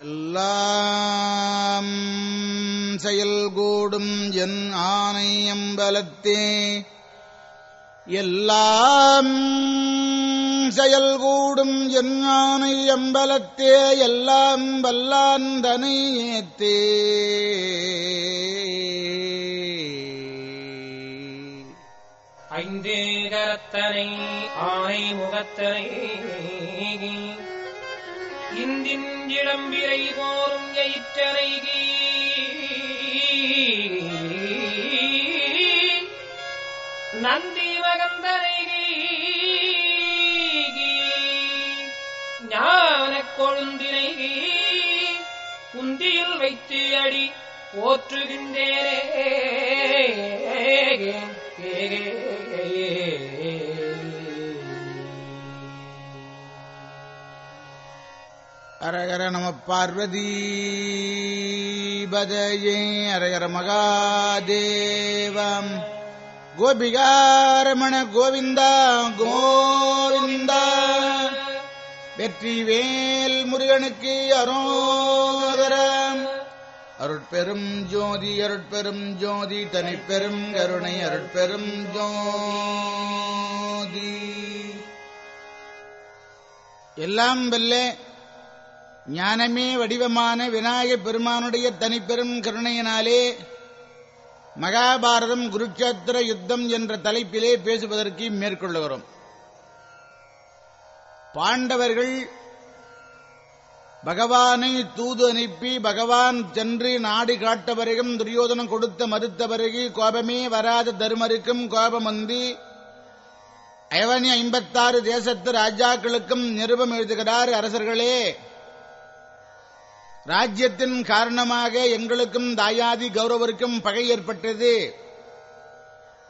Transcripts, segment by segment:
எல்லாம் செயல்கூடும் என் ஆணை அம்பலத்தே. எல்லாம் செயல்கூடும் என் ஆணை அம்பலத்தே. எல்லாம் வல்லாந்தனை ஏத்தே. ஐந்தே கரத்தனை ஆணை முகத்தனை. இந்தின் இளம்பிரை போரும் எயிற்றனைகி நந்தி மகந்தனைகி ஞானக் கொழுந்தினைகி. குந்தியில் வைத்து அடி போற்றுகின்றேனே. அரகர நம பார்வதி பதயே அரகர மகாதேவம். கோபிகாரமண கோவிந்தா கோவிந்தா. வெற்றி வேல் முருகனுக்கு அரோகரம். அருட்பெரும் ஜோதி அருட்பெரும் ஜோதி. தனிப்பெரும் கருணை அருட்பெரும் ஜோதி. எல்லாம் வல்ல. ஞானமே வடிவமான விநாயகப் பெருமானுடைய தனிப்பெரும் கருணையினாலே மகாபாரதம் குருட்சேத்திர யுத்தம் என்ற தலைப்பிலே பேசுவதற்கு மேற்கொள்ளுகிறோம். பாண்டவர்கள் பகவானை தூது அனுப்பி பகவான் சென்று நாடு காட்ட துரியோதனம் கொடுத்த மறுத்த பிறகு கோபமே வராத தருமருக்கும் கோபம் வந்து ஐவனி ஐம்பத்தாறு தேசத்து ராஜாக்களுக்கும் நிருபம் எழுதுகிறார் அரசர்களே ராஜ்யத்தின் காரணமாக எங்களுக்கும் தாயாதி கௌரவருக்கும் பகை ஏற்பட்டது.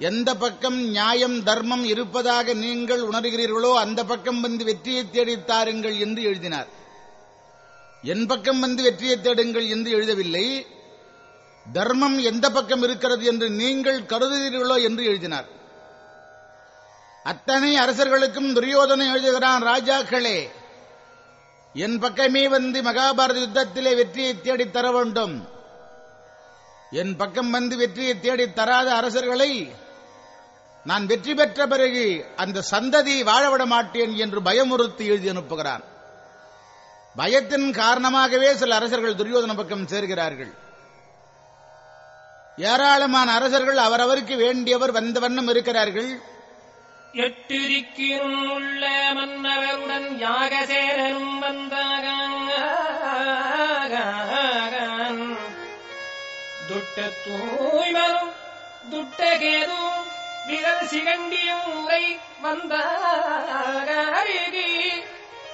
எந்த பக்கம் நியாயம் தர்மம் இருப்பதாக நீங்கள் உணர்கிறீர்களோ அந்த பக்கம் வந்து வெற்றியை தேடித்தாருங்கள் என்று எழுதினார். என் பக்கம் வந்து வெற்றியை தேடுங்கள் என்று எழுதவில்லை. தர்மம் எந்த பக்கம் இருக்கிறது என்று நீங்கள் கருதுகிறீர்களோ என்று எழுதினார். அத்தனை அரசர்களுக்கும் துரியோதனை எழுதுகிறான் ராஜாக்களே என் பக்கமே வந்து மகாபாரத யுத்தத்திலே வெற்றியை தேடித் தர வேண்டும். என் பக்கம் வந்து வெற்றியை தேடித் தராத அரசர்களை நான் வெற்றி பெற்ற பிறகு அந்த சந்ததி வாழவிட மாட்டேன் என்று பயமுறுத்தி எழுதி அனுப்புகிறான். பயத்தின் காரணமாகவே சில அரசர்கள் துரியோதன பக்கம் சேர்கிறார்கள். ஏராளமான அரசர்கள் அவரவருக்கு வேண்டியவர் வந்த வண்ணம் இருக்கிறார்கள். எட்டிருக்கினும் உள்ள மன்னவருடன் யாகசேரனும் வந்தாக துட்ட தூய்மனும் துட்டகேதும் விரல் சிகண்டியும் உரை வந்தாகி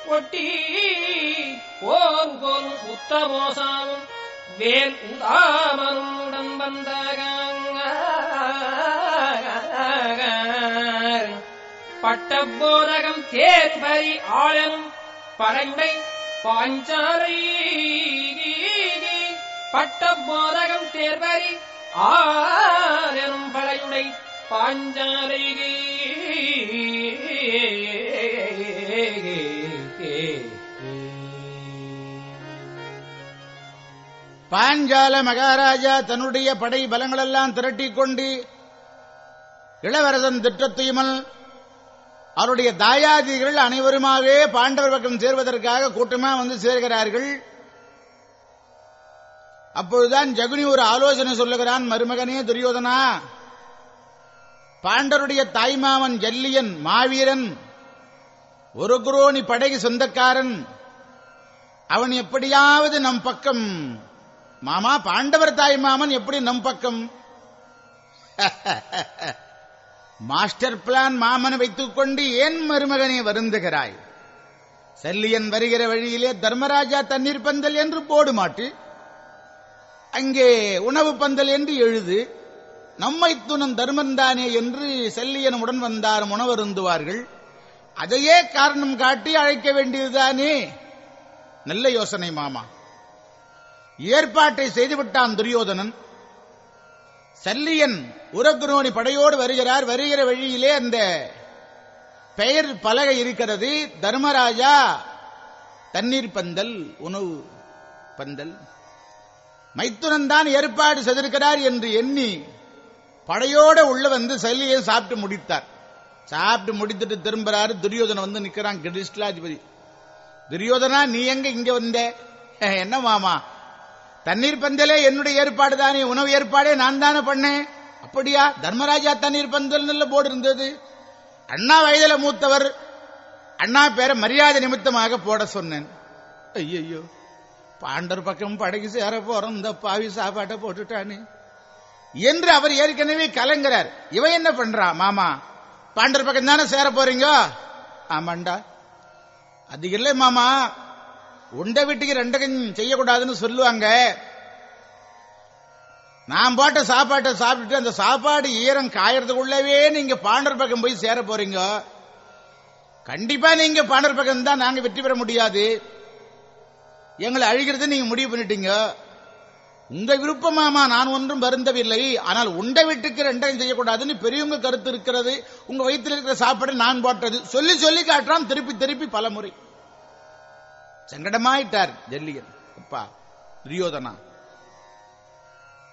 ஒட்டி போர் போல் உத்தமோசாமும் வேல் உதாமனும் உடன் வந்தாக பட்டபோதகம் தேர்பரி ஆளனும் பரம்பை பாஞ்சாலை பட்டபோதகம் தேர்பரி ஆளனும் பழையுடை பாஞ்சாலை பாஞ்சால மகாராஜா தன்னுடைய படை பலங்களெல்லாம் திரட்டிக் கொண்டு இளவரசன் திட்டத்தையுமல் அவருடைய தாயாதிகள் அனைவருமாகவே பாண்டவர் பக்கம் சேர்வதற்காக கூட்டமா வந்து சேர்கிறார்கள். அப்பொழுதுதான் ஜகுனி ஒரு ஆலோசனை சொல்லுகிறான் மருமகனே துரியோதனா பாண்டருடைய தாய்மாமன் ஜல்லியன் மாவீரன் ஒரு குரோணி படைக்கு சொந்தக்காரன் அவன் எப்படியாவது நம் பக்கம் மாமா பாண்டவர் தாய்மாமன் எப்படி நம் பக்கம்? மாஸ்டர் பிளான் மாமனை வைத்துக் கொண்டு ஏன் மருமகனை வருந்துகிறாய்? செல்லியன் வருகிற வழியிலே தர்மராஜா தண்ணீர் பந்தல் என்று போடு மாட்டு. அங்கே உணவு பந்தல் என்று எழுது நம்மை துணம் தர்மந்தானே என்று செல்லியன் உடன் வந்தார் உணவருந்துவார்கள் அதையே காரணம் காட்டி அழைக்க வேண்டியதுதானே? நல்ல யோசனை மாமா. ஏற்பாட்டை செய்துவிட்டான் துரியோதனன். சல்லியன் உரக்குரோணி படையோடு வருகிறார். வருகிற வழியிலே அந்த பெயர் பலகை இருக்கிறது. தர்மராஜா தண்ணீர் பந்தல் உணவு பந்தல். மைத்துனன் தான் ஏற்பாடு செய்திருக்கிறார் என்று எண்ணி படையோட உள்ள வந்து சல்லியை சாப்பிட்டு முடித்தார். சாப்பிட்டு முடித்துட்டு திரும்புறாரு. துரியோதனன் வந்து நிக்கிறான். கிருஷ்ணாதிபதி துரியோதனா நீ எங்க இங்க வந்த? என்ன மாமா தண்ணீர் பந்தலே என்னுடைய ஏற்பாடு தானே. உணவு ஏற்பாடே நான் தானே பண்ணேன். அப்படியா? தர்மராஜா தண்ணீர் பந்தல் போர்டு இருந்தது. அண்ணா வயதில மூத்தவர் அண்ணா பேரை மரியாதை நிமித்தமாக போட சொன்னேன். ஐயையோ. பாண்டர் பக்கம் படகு சேர போறோம் இந்த பாவி சாப்பாட்டை போட்டுட்டானே. என்று அவர் ஏற்கனவே கலங்குறார். இவன் என்ன பண்றா மாமா? பாண்டர் பக்கம் தானே சேர போறீங்க? ஆமாண்டா. அது இல்லை மாமா. உண்ட வீட்டுக்கு ரெண்டகம் செய்யக்கூடாதுன்னு சொல்லுவாங்க. நான் போட்ட சாப்பாட்டை சாப்பிட்டுட்டு அந்த சாப்பாடு ஈரம் காயறதுக்குள்ளவே நீங்க பாண்டர் பக்கம் போய் சேர போறீங்க. கண்டிப்பா நீங்க பாண்டர் பக்கம் தான் நாங்க வெற்றி பெற முடியாது. எங்களை அழிகிறது நீங்க முடிவு பண்ணிட்டீங்க. உங்க விருப்பமாமா நான் ஒன்றும் வருந்தவில்லை. ஆனால் உண்டை வீட்டுக்கு ரெண்டையும் செய்யக்கூடாதுன்னு பெரியவங்க கருத்து இருக்கிறது. உங்க வயிற்றில் இருக்கிற சாப்பாடு நான் போட்டது. சொல்லி சொல்லி காட்டுறான் திருப்பி திருப்பி பல முறை சங்கடமாயிட்டார் ஜல்லியன். அப்பா துரியோதனா.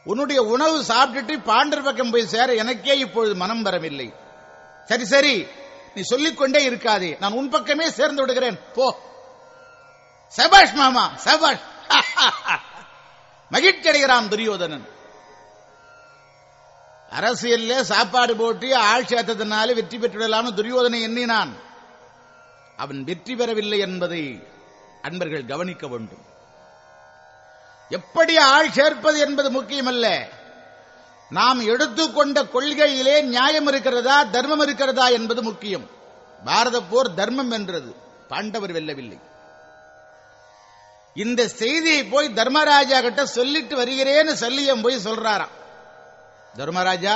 உன்னுடைய உணவு சாப்பிட்டுட்டு பாண்டர் பக்கம் போய் சேர எனக்கே இப்பொழுது மனம் வரவில்லை. சரி சரி. நீ சொல்லிக்கொண்டே இருக்காதே. நான் உன் பக்கமே சேர்ந்து விடுகிறேன். போ. சபாஷ் மாமா சபாஷ். மகிழ்ச்சி அடைகிறான் துரியோதனன். அரசியல்ல சாப்பாடு போட்டு ஆள் சேர்த்ததுனால வெற்றி பெற்றுவிடலாம்னு துரியோதனை எண்ணினான். அவன் வெற்றி பெறவில்லை என்பதை அன்பர்கள் கவனிக்க வேண்டும். எப்படி ஆள் சேர்ப்பது என்பது முக்கியமல்ல. நாம் எடுத்துக்கொண்ட கொள்கையிலே நியாயம் இருக்கிறதா தர்மம் இருக்கிறதா என்பது முக்கியம். பாரத போர் தர்மம் வென்றது பாண்டவர் வெல்லவில்லை. இந்த செய்தியை போய் தர்மராஜா கிட்ட சொல்லிட்டு வருகிறேன்னு சல்லியம் போய் சொல்றாராம். தர்மராஜா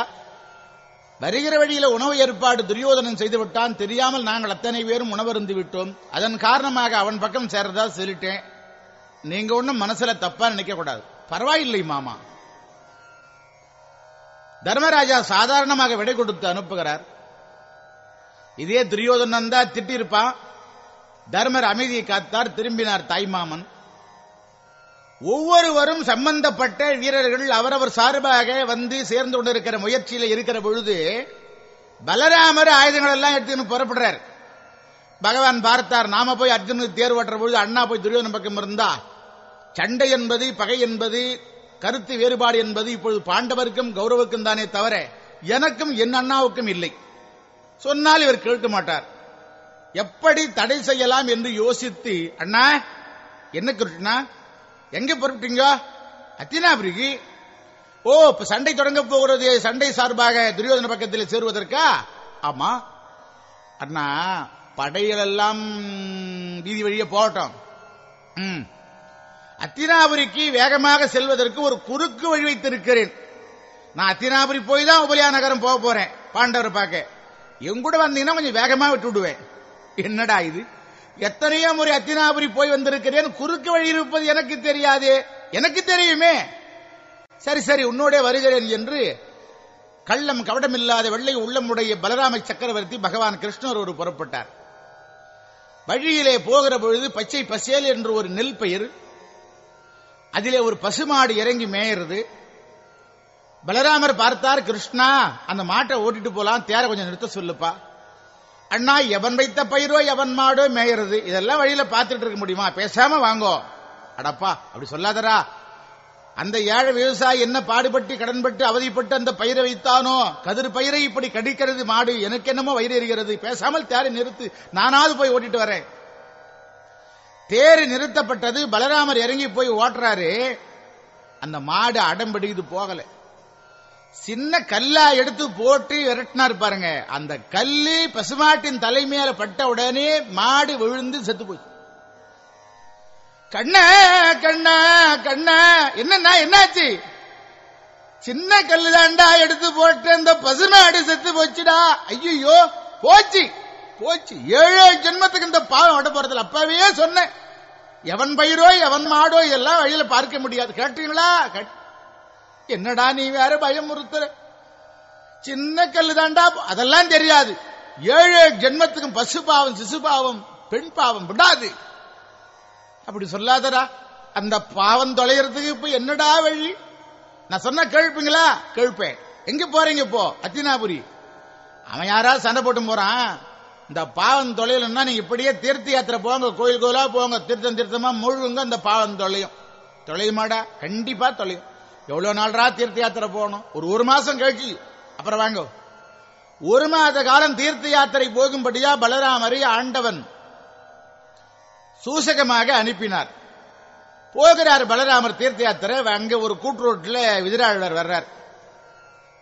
வருகிற வழியில உணவு ஏற்பாடு துரியோதனன் செய்து விட்டான் தெரியாமல் நாங்கள் அத்தனை பேரும் உணவருந்து விட்டோம் அதன் காரணமாக அவன் பக்கம் சேர்றதா சொல்லிட்டேன். நீங்க ஒண்ணும் மனசுல தப்பா நினைக்க கூடாது. பரவாயில்லை மாமா. தர்மராஜா சாதாரணமாக விடை கொடுத்து அனுப்புகிறார். இதே துரியோதனன் தான் திட்டிருப்பான் தர்மர் அமைதியை காத்தார் திரும்பினார் தாய்மாமன். ஒவ்வொருவரும் சம்பந்தப்பட்ட வீரர்கள் அவரவர் சார்பாக வந்து சேர்ந்து கொண்டிருக்கிற முயற்சியில் இருக்கிற பொழுது பலராமர் ஆயுதங்கள் எல்லாம் எடுத்துன்னு புறப்படுறார். பகவான் பார்த்தார் நாம போய் அர்ஜுனுக்கு தேர் பொழுது அண்ணா போய் துரியோதன பக்கம் இருந்தா சண்டை என்பது பகை என்பது கருத்து வேறுபாடு என்பது இப்பொழுது பாண்டவருக்கும் கௌரவுக்கும் தானே தவிர எனக்கும் என் அண்ணாவுக்கும் இல்லை. சொன்னால் இவர் கேட்க மாட்டார். எப்படி தடை செய்யலாம் என்று யோசித்து அண்ணா என்ன கிருஷ்ணா எங்க புறப்பட்டீங்க? அத்தினாபுரிக்கு. ஓ இப்ப சண்டை தொடங்க போகிறது சண்டை சார்பாக துரியோதன பக்கத்தில் சேருவதற்கா? ஆமா. அண்ணா படைகள் எல்லாம் வீதி வழியே போகட்டும். ம். அத்தினாபுரிக்கு வேகமாக செல்வதற்கு ஒரு குறுக்கு வழி வைத்திருக்கிறேன். நான் அத்தினாபுரி போய் தான் உபலியா நகரம் போக போறேன். பாண்டவரை பார்க்க. எங்கூட வந்தீங்கன்னா கொஞ்சம் வேகமா விட்டு விடுவேன். என்னடா இது? எத்தனையோ முறை அத்தினாபுரி போய் வந்திருக்கிறேன். குறுக்கு வழி இருப்பது எனக்கு தெரியாது. எனக்கு தெரியுமே. சரி சரி உன்னோட வருகிறேன் என்று கள்ளம் கவடமில்லாத வெள்ளை உள்ளமுடைய பலராம சக்கரவர்த்தி பகவான் கிருஷ்ணர் ஒரு புறப்பட்டார். வழியிலே போகிற பொழுது பச்சை பசேல் என்று ஒரு நெல் பயிர் அதிலே ஒரு பசுமாடு இறங்கி மேயறது. பலராமர் பார்த்தார் கிருஷ்ணா அந்த மாட்டை ஓட்டிட்டு போலாம் தேர கொஞ்சம் நிறுத்த சொல்லுப்பா. அண்ணா எவன் வைத்த பயிரோ எவன் மாடோ மேயறது? இதெல்லாம் வழியில பார்த்துட்டு இருக்க முடியுமா? பேசாம வாங்கோ. அடப்பா அப்படி சொல்லாதரா அந்த ஏழை விவசாயி என்ன பாடுபட்டு கடன்பட்டு அவதிப்பட்டு அந்த பயிரை வைத்தானோ? கதிர் பயிரை இப்படி கடிக்கிறது மாடு எனக்கு என்னமோ வயிறு எறிகிறது பேசாமல் தேரை நிறுத்து நானாவது போய் ஓட்டிட்டு வரேன். தேர் நிறுத்தப்பட்டது பலராமர் இறங்கி போய் ஓட்டுறாரு. அந்த மாடு அடம்பிடிக்குது போகல. சின்ன கல்லா எடுத்து போட்டு விரட்டினார் பாருங்க. அந்த கல்லு பசுமாட்டின் தலைமையில பட்ட உடனே மாடு விழுந்து செத்து போய் கண்ணா கண்ணா கண்ணா என்னண்ணா என்னாச்சு? சின்ன கல்லு தாண்டா எடுத்து போட்டு அந்த பசுமாடு செத்து போச்சுடா. ஐயோ போச்சு. போச்சு. ஏழே ஜென்மத்துக்கு இந்த பாவம் விட போறதில்ல. அப்பவே சொன்னேன். எவன் பயிரோ எவன் மாடோ இதெல்லாம் வழியில பார்க்க முடியாது. கேட்டீங்களா? என்னடா நீ வேற பயமுறுத்துற? சின்ன கல்லு தாண்டா அதெல்லாம் தெரியாது. ஏழு ஜென்மத்துக்கும் பசு பாவம் சிசு பாவம் பெண் பாவம் விடாது. அப்படி சொல்லாதடா. அந்த பாவம் தொலைகிறதுக்கு இப்ப என்னடா வழி? நான் சொன்ன கேள்ப்பீங்களா கேள்ப்பேன் எங்க போறீங்க இப்போ? அத்தினாபுரி. அவன் யாராவது சண்டை போட்டு போறான்? இந்த பாவம் தொலையலன்னா நீங்க இப்படியே தீர்த்த யாத்திரை போங்க கோயில் கோயிலா போங்க தீர்த்தம் தீர்த்தமா முழுங்க அந்த பாவம் தொலையும் தொலையுமாடா கண்டிப்பா தொலையும் எவ்வளவு நாள்ரா தீர்த்த யாத்திரை போகணும்? ஒரு ஒரு மாசம் கழிச்சு. அப்புறம் வாங்க. ஒரு மாத காலம் தீர்த்த யாத்திரை போகும்படியா பலராமரை ஆண்டவன் சூசகமாக அனுப்பினார். போகிறார் பலராமர் தீர்த்த யாத்திரை. அங்க ஒரு கூட்டுரோட்டில் விதிராழ்வர் வர்றார்.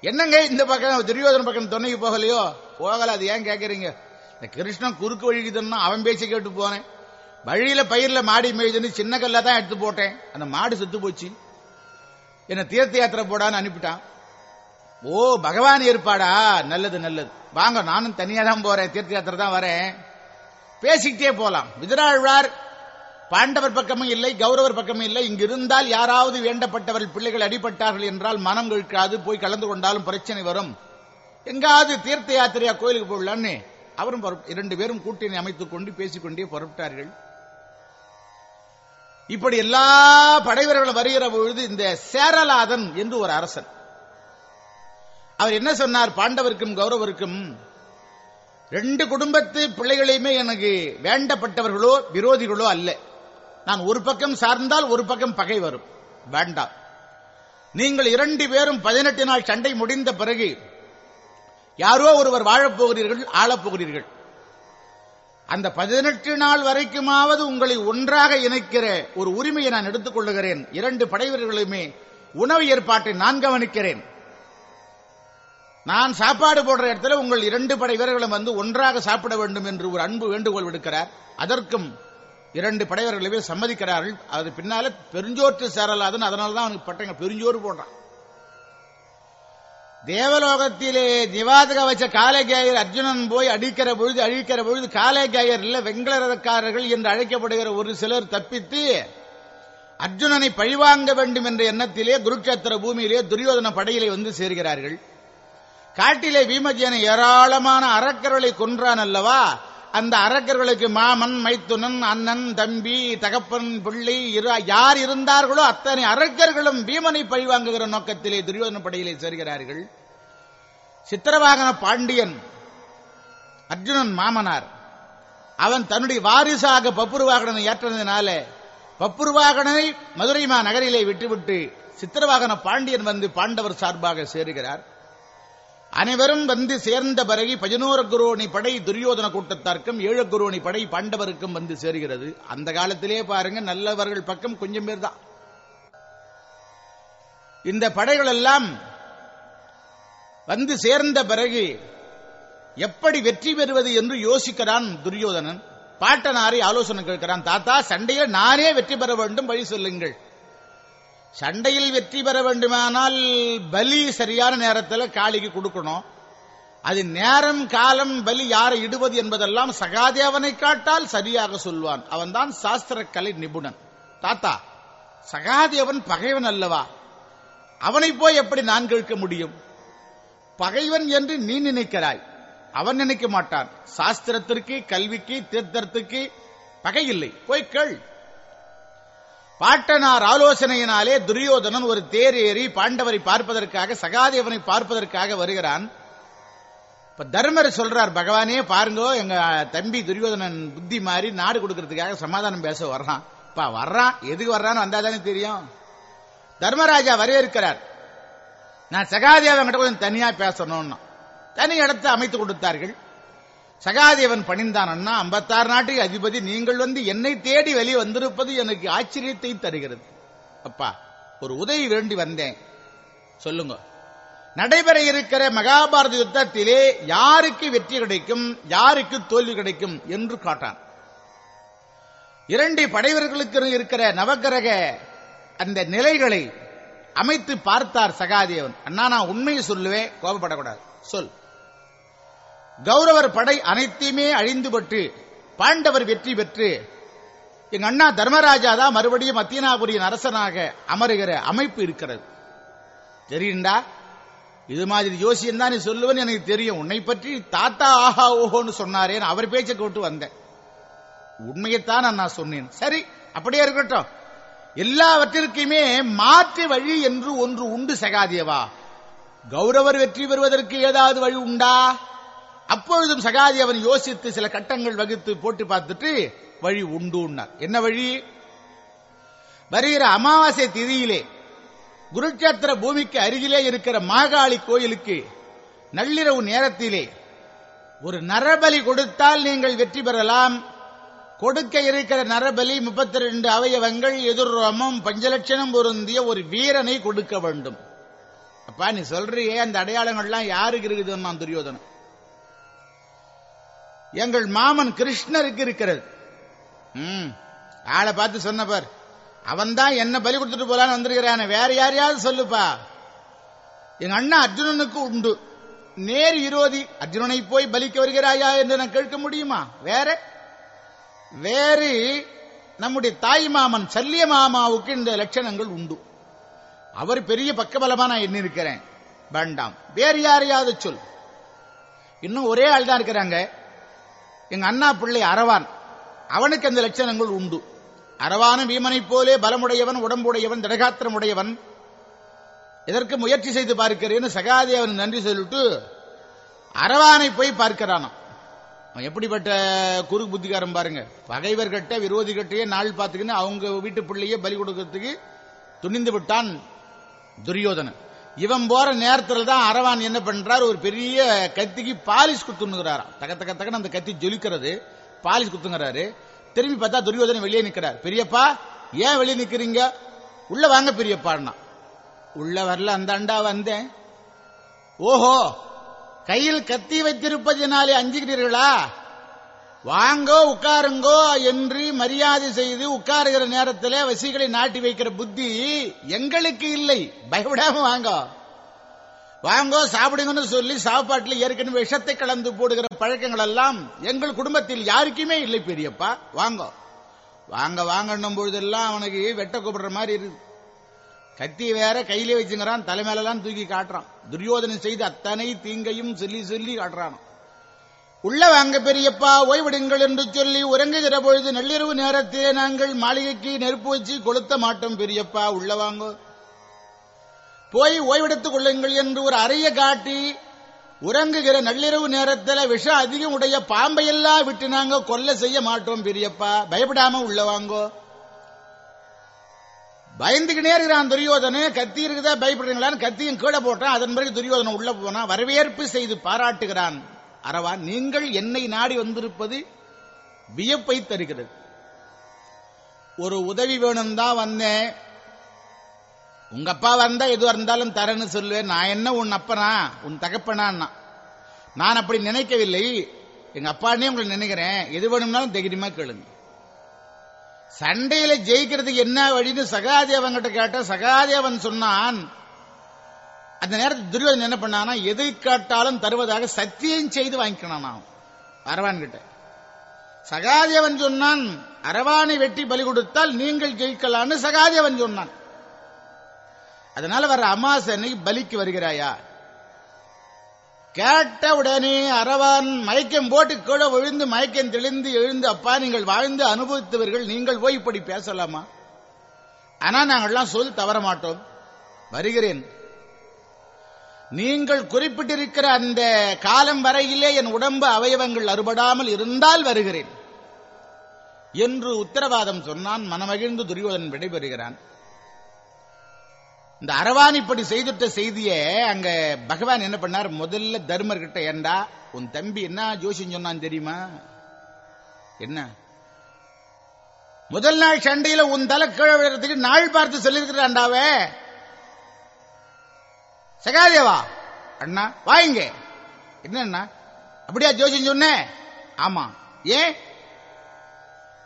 என்னங்க இந்த பக்கம் துரியோதன பக்கம் துணைக்கு போகலையோ? போகல அது ஏன் கேட்கறீங்க இந்த கிருஷ்ணன் குறுக்கு வழிக்குதுன்னா அவன் பேச்சு கேட்டு போனேன் வழியில பயிர்ல மாடி மேய்துன்னு சின்ன கல்ல தான் எடுத்து போட்டேன். அந்த மாடு செத்து போச்சு. என்ன தீர்த்த யாத்திரை போடான்னு அனுப்பிட்டான். ஓ பகவான் ஏற்பாடா? நல்லது நல்லது. வாங்க நானும் தனியா தான் போறேன். தீர்த்த யாத்திரை தான் வரேன். பேசிக்கிட்டே போலாம். விதராழ்வார் பாண்டவர் பக்கமும் இல்லை கௌரவர் பக்கமும் இல்லை. இங்கு இருந்தால் யாராவது வேண்டப்பட்டவர்கள் பிள்ளைகள் அடிபட்டார்கள் என்றால் மனம் கழிக்காது. போய் கலந்து கொண்டாலும் பிரச்சனை வரும். எங்காவது தீர்த்த யாத்திரையா கோயிலுக்கு போடலான்னு அவரும் இரண்டு பேரும் கூட்டணி அமைத்துக் கொண்டு பேசிக்கொண்டே புறப்பட்டார்கள். இப்படி எல்லா படைவர்களும் வருகிற பொழுது இந்த சேரலாதன் என்று ஒரு அரசன். அவர் என்ன சொன்னார்? பாண்டவருக்கும் கௌரவருக்கும் ரெண்டு குடும்பத்து பிள்ளைகளையுமே எனக்கு வேண்டப்பட்டவர்களோ விரோதிகளோ அல்ல. நான் ஒரு பக்கம் சார்ந்தால் ஒரு பக்கம் பகை வரும். வேண்டாம். நீங்கள் இரண்டு பேரும் பதினெட்டு நாள் சண்டை முடிந்த பிறகு யாரோ ஒருவர் வாழப் போகிறீர்கள் ஆளப் போகிறீர்கள். அந்த பதினெட்டு நாள் வரைக்குமாவது உங்களை ஒன்றாக இணைக்கிற ஒரு உரிமையை நான் எடுத்துக் கொள்ளுகிறேன். இரண்டு படைவீரர்களுமே உணவு ஏற்பாட்டை நான் கவனிக்கிறேன். நான் சாப்பாடு போடுற இடத்துல உங்கள் இரண்டு படை வீரர்களும் வந்து ஒன்றாக சாப்பிட வேண்டும் என்று ஒரு அன்பு வேண்டுகோள் விடுக்கிறார். அதற்கும் இரண்டு படைவர்களுமே சம்மதிக்கிறார்கள். அது பின்னால பெருஞ்சோற்று சேரலாதுன்னு அதனால தான் அவனுக்கு பட்டங்க பெருஞ்சோறு போடுறான். தேவலோகத்திலே திவாதக வச்ச காலகேயர் அர்ஜுனன் போய் அடிக்கிற பொழுது அழிக்கிற பொழுது காலகேயர் இல்ல வெங்கலரதக்காரர்கள் என்று அழைக்கப்படுகிற ஒரு சிலர் தப்பித்து அர்ஜுனனை பழிவாங்க வேண்டும் என்ற எண்ணத்திலே குருக்ஷேத்திர பூமியிலே துரியோதன படையிலே வந்து சேர்கிறார்கள். காட்டிலே பீமஜேன ஏராளமான அறக்கர்களை கொன்றான் அல்லவா? அந்த அரக்கர்களுக்கு மாமன் மைத்துனன் அண்ணன் தம்பி தகப்பன் பிள்ளை யார் இருந்தார்களோ அத்தனை அரக்கர்களும் பீமனை பழிவாங்குகிற நோக்கத்திலே துரியோதன படையிலே சேர்கிறார்கள். சித்திரவாகன பாண்டியன் அர்ஜுனன் மாமனார் அவன் தன்னுடைய வாரிசாக பப்புருவாகனனை ஏற்றதினால பப்புருவாகனனை மதுரை மா நகரிலே விட்டுவிட்டு சித்திரவாகன பாண்டியன் வந்து பாண்டவர் சார்பாக சேருகிறார். அனைவரும் வந்து சேர்ந்த பிறகு பதினோரு குரோணி படை துரியோதன கூட்டத்தார்க்கும் ஏழு குரோணி படை பாண்டவருக்கும் வந்து சேர்கிறது. அந்த காலத்திலே பாருங்க நல்லவர்கள் பக்கம் கொஞ்சம் பேர் தான். இந்த படைகள் எல்லாம் வந்து சேர்ந்த பிறகு எப்படி வெற்றி பெறுவது என்று யோசிக்கிறான் துரியோதனன். பாட்டனாரை ஆலோசனை கேட்கிறான் தாத்தா சண்டையில் நானே வெற்றி பெற வேண்டும் வழி சொல்லுங்கள். சண்டையில் வெற்றி பெற வேண்டுமானால் பலி சரியான நேரத்தில் காளிக்கு கொடுக்கணும். அது நேரம் காலம் பலி யாரை இடுவது என்பதெல்லாம் சகாதேவனை காட்டால் சரியாக சொல்வான். அவன்தான் சாஸ்திர கலை நிபுணன். தாத்தா சகாதேவன் பகைவன் அல்லவா? அவனை போய் எப்படி நான் கேட்க முடியும்? பகைவன் என்று நீ நினைக்கிறாய். அவன் நினைக்க மாட்டான். சாஸ்திரத்திற்கு கல்விக்கு தீர்த்தத்துக்கு பகை இல்லை. போய் கேள். பாட்டனார் ஆலோசனையினாலே துரியோதனன் ஒரு தேர் ஏறி பாண்டவரை பார்ப்பதற்காக சகாதேவனை பார்ப்பதற்காக வருகிறான். இப்ப தர்மர் சொல்றார் பகவானே பாருங்கோ எங்க தம்பி துரியோதனன் புத்தி மாறி நாடு கொடுக்கறதுக்காக சமாதானம் பேச வர்றான். இப்ப வர்றான்? எதுக்கு வர்றான்னு வந்தாதானே தெரியும். தர்மராஜா வரவேற்கிறார். நான் சகாதேவன் கிட்ட கொஞ்சம் தனியா பேசணும்னு. தனி இடத்தை அமைத்து கொடுத்தார்கள். சகாதேவன் பணிந்தான் அண்ணா ஐம்பத்தாறு நாட்டுக்கு அதிபதி நீங்கள் வந்து என்னை தேடி வெளியே வந்திருப்பது எனக்கு ஆச்சரியத்தை தருகிறது. அப்பா ஒரு உதவி வேண்டி வந்தேன். சொல்லுங்க. நடைபெற இருக்கிற மகாபாரத யுத்தத்திலே யாருக்கு வெற்றி கிடைக்கும் யாருக்கு தோல்வி கிடைக்கும் என்று காட்டான். இரண்டு படைவர்களுக்கு இருக்கிற நவக்கிரக அந்த நிலைகளை அமைத்து பார்த்தார் சகாதேவன். அண்ணா நான் உண்மையை சொல்லுவேன் கோபப்படக்கூடாது. சொல். கௌரவர் படை அனைத்தையுமே அழிந்துபட்டு பாண்டவர் வெற்றி பெற்று எங்க அண்ணா தர்மராஜா தான் மறுபடியும் மத்தியனாபுரியின் அரசனாக அமருகிற அமைப்பு இருக்கிறது. தெரியுண்டா இது மாதிரி ஜோசியம் தான் நீ சொல்லுவேன்னு எனக்கு தெரியும். உன்னை பற்றி தாத்தா ஆஹா ஓஹோன்னு சொன்னாரேன்னு அவர் பேச்சை கூட்டு வந்தேன். உண்மையைத்தான் நான் சொன்னேன். சரி அப்படியே இருக்கட்டும். எல்லாவற்றிற்குமே மாற்று வழி என்று ஒன்று உண்டு சகாதியவா கௌரவர் வெற்றி பெறுவதற்கு ஏதாவது வழி உண்டா? அப்பொழுதும் சகாதி அவன் யோசித்து சில கட்டங்கள் வகுத்து போட்டு பார்த்துட்டு வழி உண்டு என்ன வழி? வருகிற அமாவாசை திதியிலே குருட்சேத்திர பூமிக்கு அருகிலே இருக்கிற மாகாளி கோயிலுக்கு நள்ளிரவு நேரத்திலே ஒரு நரபலி கொடுத்தால் நீங்கள் வெற்றி பெறலாம். கொடுக்க இருக்கிற நரபலி முப்பத்தி ரெண்டு அவயவங்கள் எதிர்ரோமம் பஞ்சலட்சணம் பொருந்திய ஒரு வீரனை கொடுக்க வேண்டும். அப்பா நீ சொல்றியே அந்த அடையாளங்கள்லாம் யாருக்கு இருக்குதுன்னு நான் எங்கள் மாமன் கிருஷ்ணருக்கு இருக்கிறது. ம் ஆளை பார்த்து சொன்னவர் அவன் தான் என்ன பலி கொடுத்துட்டு போலான்னு வந்திருக்கிறான வேற யாரையாவது சொல்லுப்பா. எங்க அண்ணா அர்ஜுனனுக்கு உண்டு. நேர் விரோதி அர்ஜுனனை போய் பலிக்க வருகிறாயா என்று நான் கேட்க முடியுமா? வேற? வேறு நம்முடைய தாய் மாமன் சல்லிய மாமாவுக்கு இந்த லட்சணங்கள் உண்டு. அவர் பெரிய பக்கபலமா நான் எண்ணிருக்கிறேன் வேண்டாம் வேறு யாரையாவது சொல். இன்னும் ஒரே ஆள் தான் இருக்கிறாங்க. எங்க அண்ணா பிள்ளை அரவான். அவனுக்கு அந்த லட்சணங்கள் உண்டு. அரவானும் வீமனைப் போலே பலமுடையவன் உடம்புடையவன் திடகாத்திரம் உடையவன் இதற்கு முயற்சி செய்து பார்க்கிறேன்னு சகாதேவன் நன்றி சொல்லிட்டு அரவானை போய் பார்க்கிறானாம். எப்படிப்பட்ட குறு புத்திகாரம் பாருங்க. பகைவர்கிட்ட விரோதிகிட்டயே நாள் பார்த்துக்கின்னு அவங்க வீட்டு பிள்ளையே பலி கொடுக்கறதுக்கு துணிந்து விட்டான் துரியோதனன். இவன் போற நேரத்தில் தான் அரவான் என்ன பண்றார்? ஒரு பெரிய கத்திக்கு பாலிஷ் குத்துனுங்கிறாராம் தக தக தக்கன அந்த கத்தி ஜொலிக்கிறது. பாலிஷ் குத்துங்கிறாரு திரும்பி பார்த்தா துரியோதனை வெளியே நிக்கிறார். பெரியப்பா ஏன் வெளியே நிக்கிறீங்க? உள்ள வாங்க பெரியப்பான்னா. உள்ள வரல அந்த அண்டா வந்தேன். ஓஹோ கையில் கத்தி வைத்திருப்பதினாலே அஞ்சுகிறீர்களா? வாங்கோ உட்காருங்கோ என்று மரியாதை செய்து உட்காருகிற நேரத்தில் வசிகளை நாட்டி வைக்கிற புத்தி எங்களுக்கு இல்லை. பயப்படாம வாங்கோ. வாங்கோ சாப்பிடுங்கன்னு சொல்லி சாப்பாட்டில் ஏற்கனவே விஷத்தை கலந்து போடுகிற பழக்கங்கள் எல்லாம் எங்கள் குடும்பத்தில் யாருக்குமே இல்லை பெரியப்பா. வாங்கோ. வாங்க வாங்கன்னும் பொழுதெல்லாம் அவனுக்கு வெட்ட கூப்பிடுற மாதிரி இருக்கு கத்தி வேற கையிலே வச்சுங்கிறான் தலைமையிலலாம் தூக்கி காட்டுறான். துரியோதனை செய்து அத்தனை தீங்கையும் சொல்லி சொல்லி காட்டுறான். உள்ள வாங்க பெரியப்பா ஓய்விடுங்கள் என்று சொல்லி உறங்குகிற பொழுது நள்ளிரவு நேரத்திலே நாங்கள் மாளிகைக்கு நெருப்பு வச்சு கொளுத்த மாட்டோம் பெரியப்பா. உள்ள வாங்க. போய் ஓய்வெடுத்துக் கொள்ளுங்கள் என்று ஒரு அறைய காட்டி உறங்குகிற நள்ளிரவு நேரத்தில் விஷம் அதிகம் உடைய பாம்பையெல்லாம் விட்டு நாங்க கொல்ல செய்ய மாட்டோம் பெரியப்பா. பயப்படாம உள்ள வாங்கோ. பயந்துகிட்டே இருக்கிறான் துரியோதனு. கத்தி இருக்குதா பயப்படுறீங்களான்னு கத்தியும் கீழே போட்டான். அதன் பிறகு துரியோதனை உள்ள போனான் வரவேற்பு செய்து பாராட்டுகிறான். அரவா நீங்கள் என்னை நாடி வந்திருப்பது வியப்பை தருகிறது. ஒரு உதவி வேணும் தான் வந்தேன். உங்க அப்பா வந்தா எதுவா இருந்தாலும் தரேன்னு சொல்லுவேன். நான் என்ன உன் அப்பனா? உன் தகப்பனான்னா. நான் அப்படி நினைக்கவில்லை. எங்க அப்பானே உங்களை நினைக்கிறேன். எது வேணும்னாலும் தைரியமா கேளுங்க. சண்டையில ஜெயிக்கிறதுக்கு என்ன வழின்னு சகாதேவன் கிட்ட கேட்ட சகாதேவன் சொன்னான் அந்த நேரத்தில் துரியோதன் என்ன பண்ணானா எதை கேட்டாலும் தருவதாக சத்தியம் செய்து வாங்கிக்கணும் நான் அரவான் கிட்ட. சகாதேவன் சொன்னான் அரவானை வெட்டி பலி கொடுத்தால் நீங்கள் ஜெயிக்கலான்னு சகாதேவன் சொன்னான். அதனால வர அமாசை பலிக்கு வருகிறாயா? கேட்ட உடனே அரவான் மயக்கம் போட்டு கீழே விழுந்து மயக்கம் தெளிந்து எழுந்து அப்பா நீங்கள் வாழ்ந்து அனுபவித்தவர்கள் நீங்கள் போய் இப்படி பேசலாமா? ஆனா நாங்கள்லாம் சொல் தவற மாட்டோம் வருகிறேன். நீங்கள் குறிப்பிட்டிருக்கிற அந்த காலம் வரையிலே என் உடம்பு அவயவங்கள் அறுபடாமல் இருந்தால் வருகிறேன். என்று உத்தரவாதம் சொன்னான். மனமகிழ்ந்து துரியோதன் விடைபெறுகிறான். இந்த அரவான் இப்படி செய்துட்ட செய்திய அங்க பகவான் என்ன பண்ணார்? முதல்ல தர்மர் கிட்ட ஏண்டா உன் தம்பி என்ன ஜோசியம் சொன்னான் தெரியுமா? என்ன? முதல் நாள் சண்டையில உன் தலை கீழே விழுறதுக்கு நாள் பார்த்து சொல்லியிருக்கிறான்டாவே சகாதேவா? அண்ணா. வாங்க என்ன அப்படியா ஜோசியம் சொன்னேன் ஆமா. ஏன்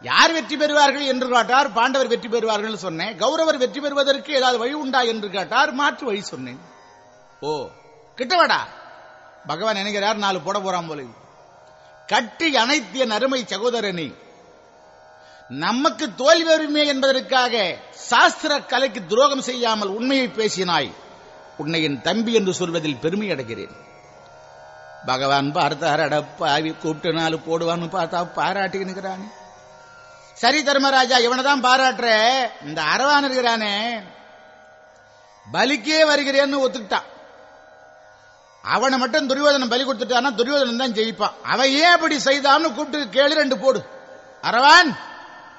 யார் வெற்றி பெறுவார்கள் என்று கேட்டார் பாண்டவர் வெற்றி பெறுவார்கள் சொன்னேன். கௌரவர் வெற்றி பெறுவதற்கு ஏதாவது வழி உண்டா என்று கேட்டார் மாற்று வழி சொன்னேன். ஓ கிட்டவாடா? பகவான் நினைக்கிறார் நாலு போட போறான் போல கட்டி அனைத்திய நறுமை சகோதரனி நமக்கு தோல்வி வருமே என்பதற்காக சாஸ்திர கலைக்கு துரோகம் செய்யாமல் உண்மையை பேசினாய். உன்னை என் தம்பி என்று சொல்வதில் பெருமை அடைகிறேன். பகவான் பார்த்தார் அடப்பாவி கூப்பிட்டு நாலு போடுவான்னு பார்த்தா பாராட்டி நிற்கிறானே சரி தர்மராஜா இவனை தான் பாராட்டுற. இந்த அரவான் இருக்கிறானே. பலிக்கே வருகிறேன்னு ஒத்துக்கிட்டான் அவனை மட்டும் துரியோதனன் பலி கொடுத்துட்டானா துரியோதனன் தான் ஜெயிப்பான். அவன் ஏன் அப்படி செய்தான்னு கூப்பிட்டு கேளு ரெண்டு போடு. அரவான்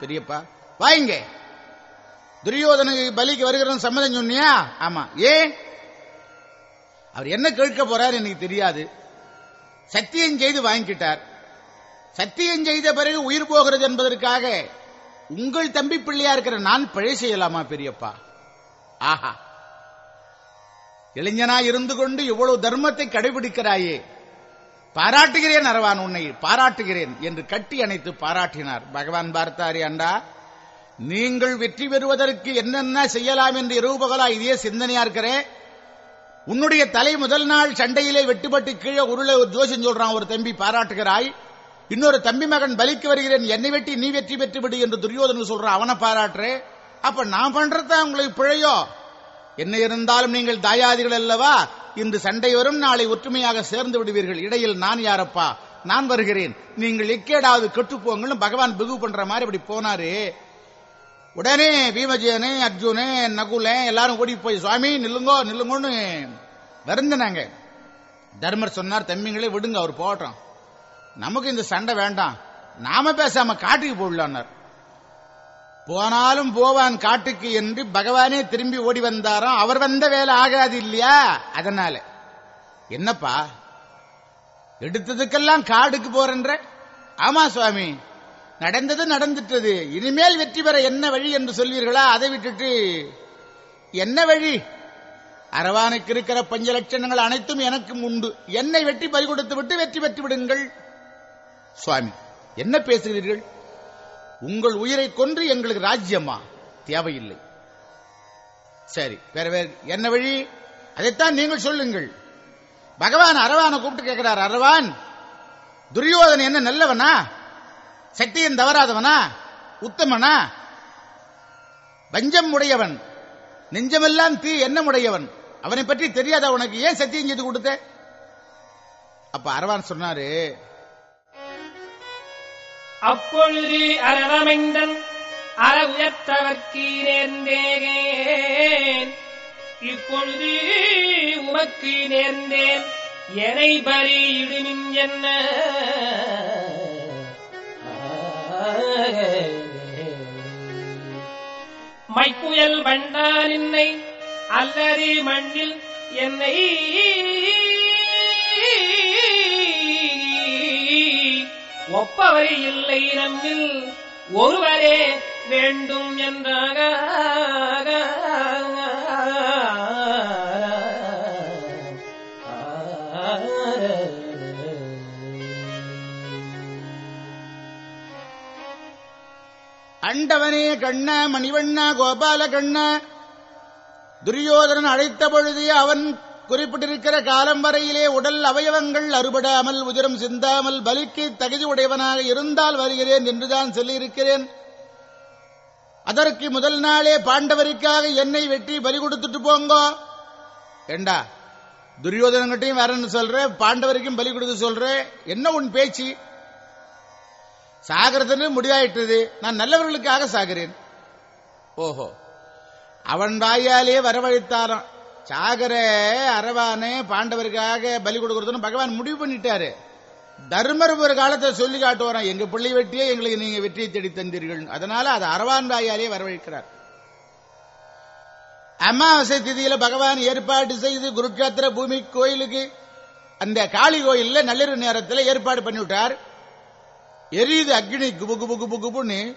பெரியப்பா வாங்க. துரியோதனுக்கு பலிக்கு வருகிறன்னு சம்மதம் சொன்னியா? ஆமா. ஏன்? அவர் என்ன கேட்க போறார் எனக்கு தெரியாது. சத்தியம் செய்து வாங்கிக்கிட்டார் சத்தியம் செய்த பிறகு உயிர் போகிறது என்பதற்காக உங்கள் தம்பி பிள்ளையா இருக்கிற நான் பழை செய்யலாமா பெரியப்பா? ஆஹா. இளைஞனா இருந்து கொண்டு இவ்வளவு தர்மத்தை கடைபிடிக்கிறாயே. பாராட்டுகிறேன் அரவான் உன்னை பாராட்டுகிறேன் என்று கட்டி அணைத்து பாராட்டினார். பகவான் பார்த்தாரி அண்டா நீங்கள் வெற்றி பெறுவதற்கு என்னென்ன செய்யலாம் என்று இரவு பகலா இதே சிந்தனையா இருக்கிறேன். உன்னுடைய தலை முதல் நாள் சண்டையிலே வெட்டுப்பட்டு கீழே உருளை ஒரு ஜோசியம் சொல்றான் ஒரு தம்பி பாராட்டுகிறாய். இன்னொரு தம்பி மகன் பலிக்கு வருகிறேன் என்னை வெட்டி நீ வெற்றி பெற்று விடு என்று துரியோதனன் சொல்றான் அவனை பாராட்டுறே. அப்ப நான் பண்றதா உங்களுக்கு பிழையோ? என்ன இருந்தாலும் நீங்கள் தாயாதிகள் அல்லவா? இன்று சண்டை வரும் நாளை ஒற்றுமையாக சேர்ந்து விடுவீர்கள். இடையில் நான் யாரப்பா? நான் வருகிறேன். நீங்கள் எக்கேடாவது கெட்டுப்போங்கன்னு பகவான் பிகு பண்ற மாதிரி இப்படி போனாரு. உடனே பீமஜியனே அர்ஜுனே நகுலே எல்லாரும் ஓடி போய் சுவாமி நில்லுங்கோ நில்லுங்கோன்னு வருந்தினாங்க. தர்மர் சொன்னார் தம்பிங்களே விடுங்க அவர் போட்டோம் நமக்கு இந்த சண்டை வேண்டாம். நாம பேசாம காட்டுக்கு போடலான்னார் போனாலும் போவான் காட்டுக்கு என்று பகவானே திரும்பி ஓடி வந்தாராம். அவர் வந்த வேலை ஆகாது இல்லையா? அதனால. என்னப்பா? எடுத்ததுக்கெல்லாம் காடுக்கு போறன்ற? ஆமா சுவாமி. நடந்தது நடந்துட்டது. இனிமேல் வெற்றி பெற என்ன வழி என்று சொல்வீர்களா? அதை விட்டுட்டு என்ன வழி? அரவானுக்கு இருக்கிற பஞ்ச லட்சணங்கள் அனைத்தும் எனக்கும் உண்டு. என்னை வெற்றி பறிகொடுத்து விட்டு வெற்றி பெற்று விடுங்கள். சுவாமி என்ன பேசுகிறீர்கள்? உங்கள் உயிரை கொன்று எங்களுக்கு ராஜ்யமா? தேவையில்லை. சரி வேற வேற என்ன வழி? அதைத்தான் நீங்கள் சொல்லுங்கள். பகவான் அரவானை கூப்பிட்டு கேட்கிறார் அரவான் துரியோதன் என்ன நல்லவனா? சக்தியின் தவறாதவனா? உத்தமனா? வஞ்சம் உடையவன். நெஞ்சமெல்லாம் தீ எண்ணமுடையவன் அவனை பற்றி தெரியாத உனக்கு? ஏன் சத்தியம் செய்து கொடுத்த? அப்ப அரவான் சொன்னாரு அப்பொழுது அறவமைந்தன் அற உயர்த்தவர்க்கு இப்பொழுது உமக்கு நேர்ந்தேன் எனை பலி இடுமின் என்ன? மைப்புயல் வண்டான் என்னை அல்லது மண்ணில் என்னை ஒப்பவரை இல்லை நம்மில் ஒருவரே வேண்டும் என்றாக கண்டவனே கண்ண மணிவண்ணா கோபால கண்ண. துரியோதனன் அழைத்த பொழுது அவன் குறிப்பிட்டிருக்கிற காலம் வரையிலே உடல் அவயவங்கள் அறுபடாமல் உதிரம் சிந்தாமல் பலிக்கு தகுதி உடையவனாக இருந்தால் வருகிறேன் என்றுதான் சொல்லியிருக்கிறேன். அதற்கு முதல் நாளே பாண்டவருக்காக என்னை வெட்டி பலி கொடுத்துட்டு போங்கோ. ஏண்டா துரியோதனங்கிட்டையும் வரேன்னு சொல்ற? பாண்டவருக்கும் பலி கொடுக்க சொல்ற? என்ன உன் பேச்சு? சாகிறதுன்னு முடிவாயிட்டது. நான் நல்லவர்களுக்காக சாகிறேன். ஓஹோ. அவன் வாயாலே வரவழைத்தாராம். சாகர அரவானே பாண்டவருக்காக பலி கொடுக்கறதுன்னு பகவான் முடிவு பண்ணிட்டாரு. தர்மர் ஒரு காலத்தை சொல்லி காட்டுவாராம் எங்க பிள்ளை வெட்டியே எங்களுக்கு நீங்க வெற்றியை தேடி தந்தீர்கள். அதனால அது அரவான் வாயாலே வரவழைக்கிறார். அமாவாசை திதியில பகவான் ஏற்பாடு செய்து குருட்சேத்திர பூமி கோயிலுக்கு அந்த காளி கோயில்ல நள்ளிரவு நேரத்தில் ஏற்பாடு பண்ணிவிட்டார். எரியுது அக்னி குபு குபு குபு குபுன்னு.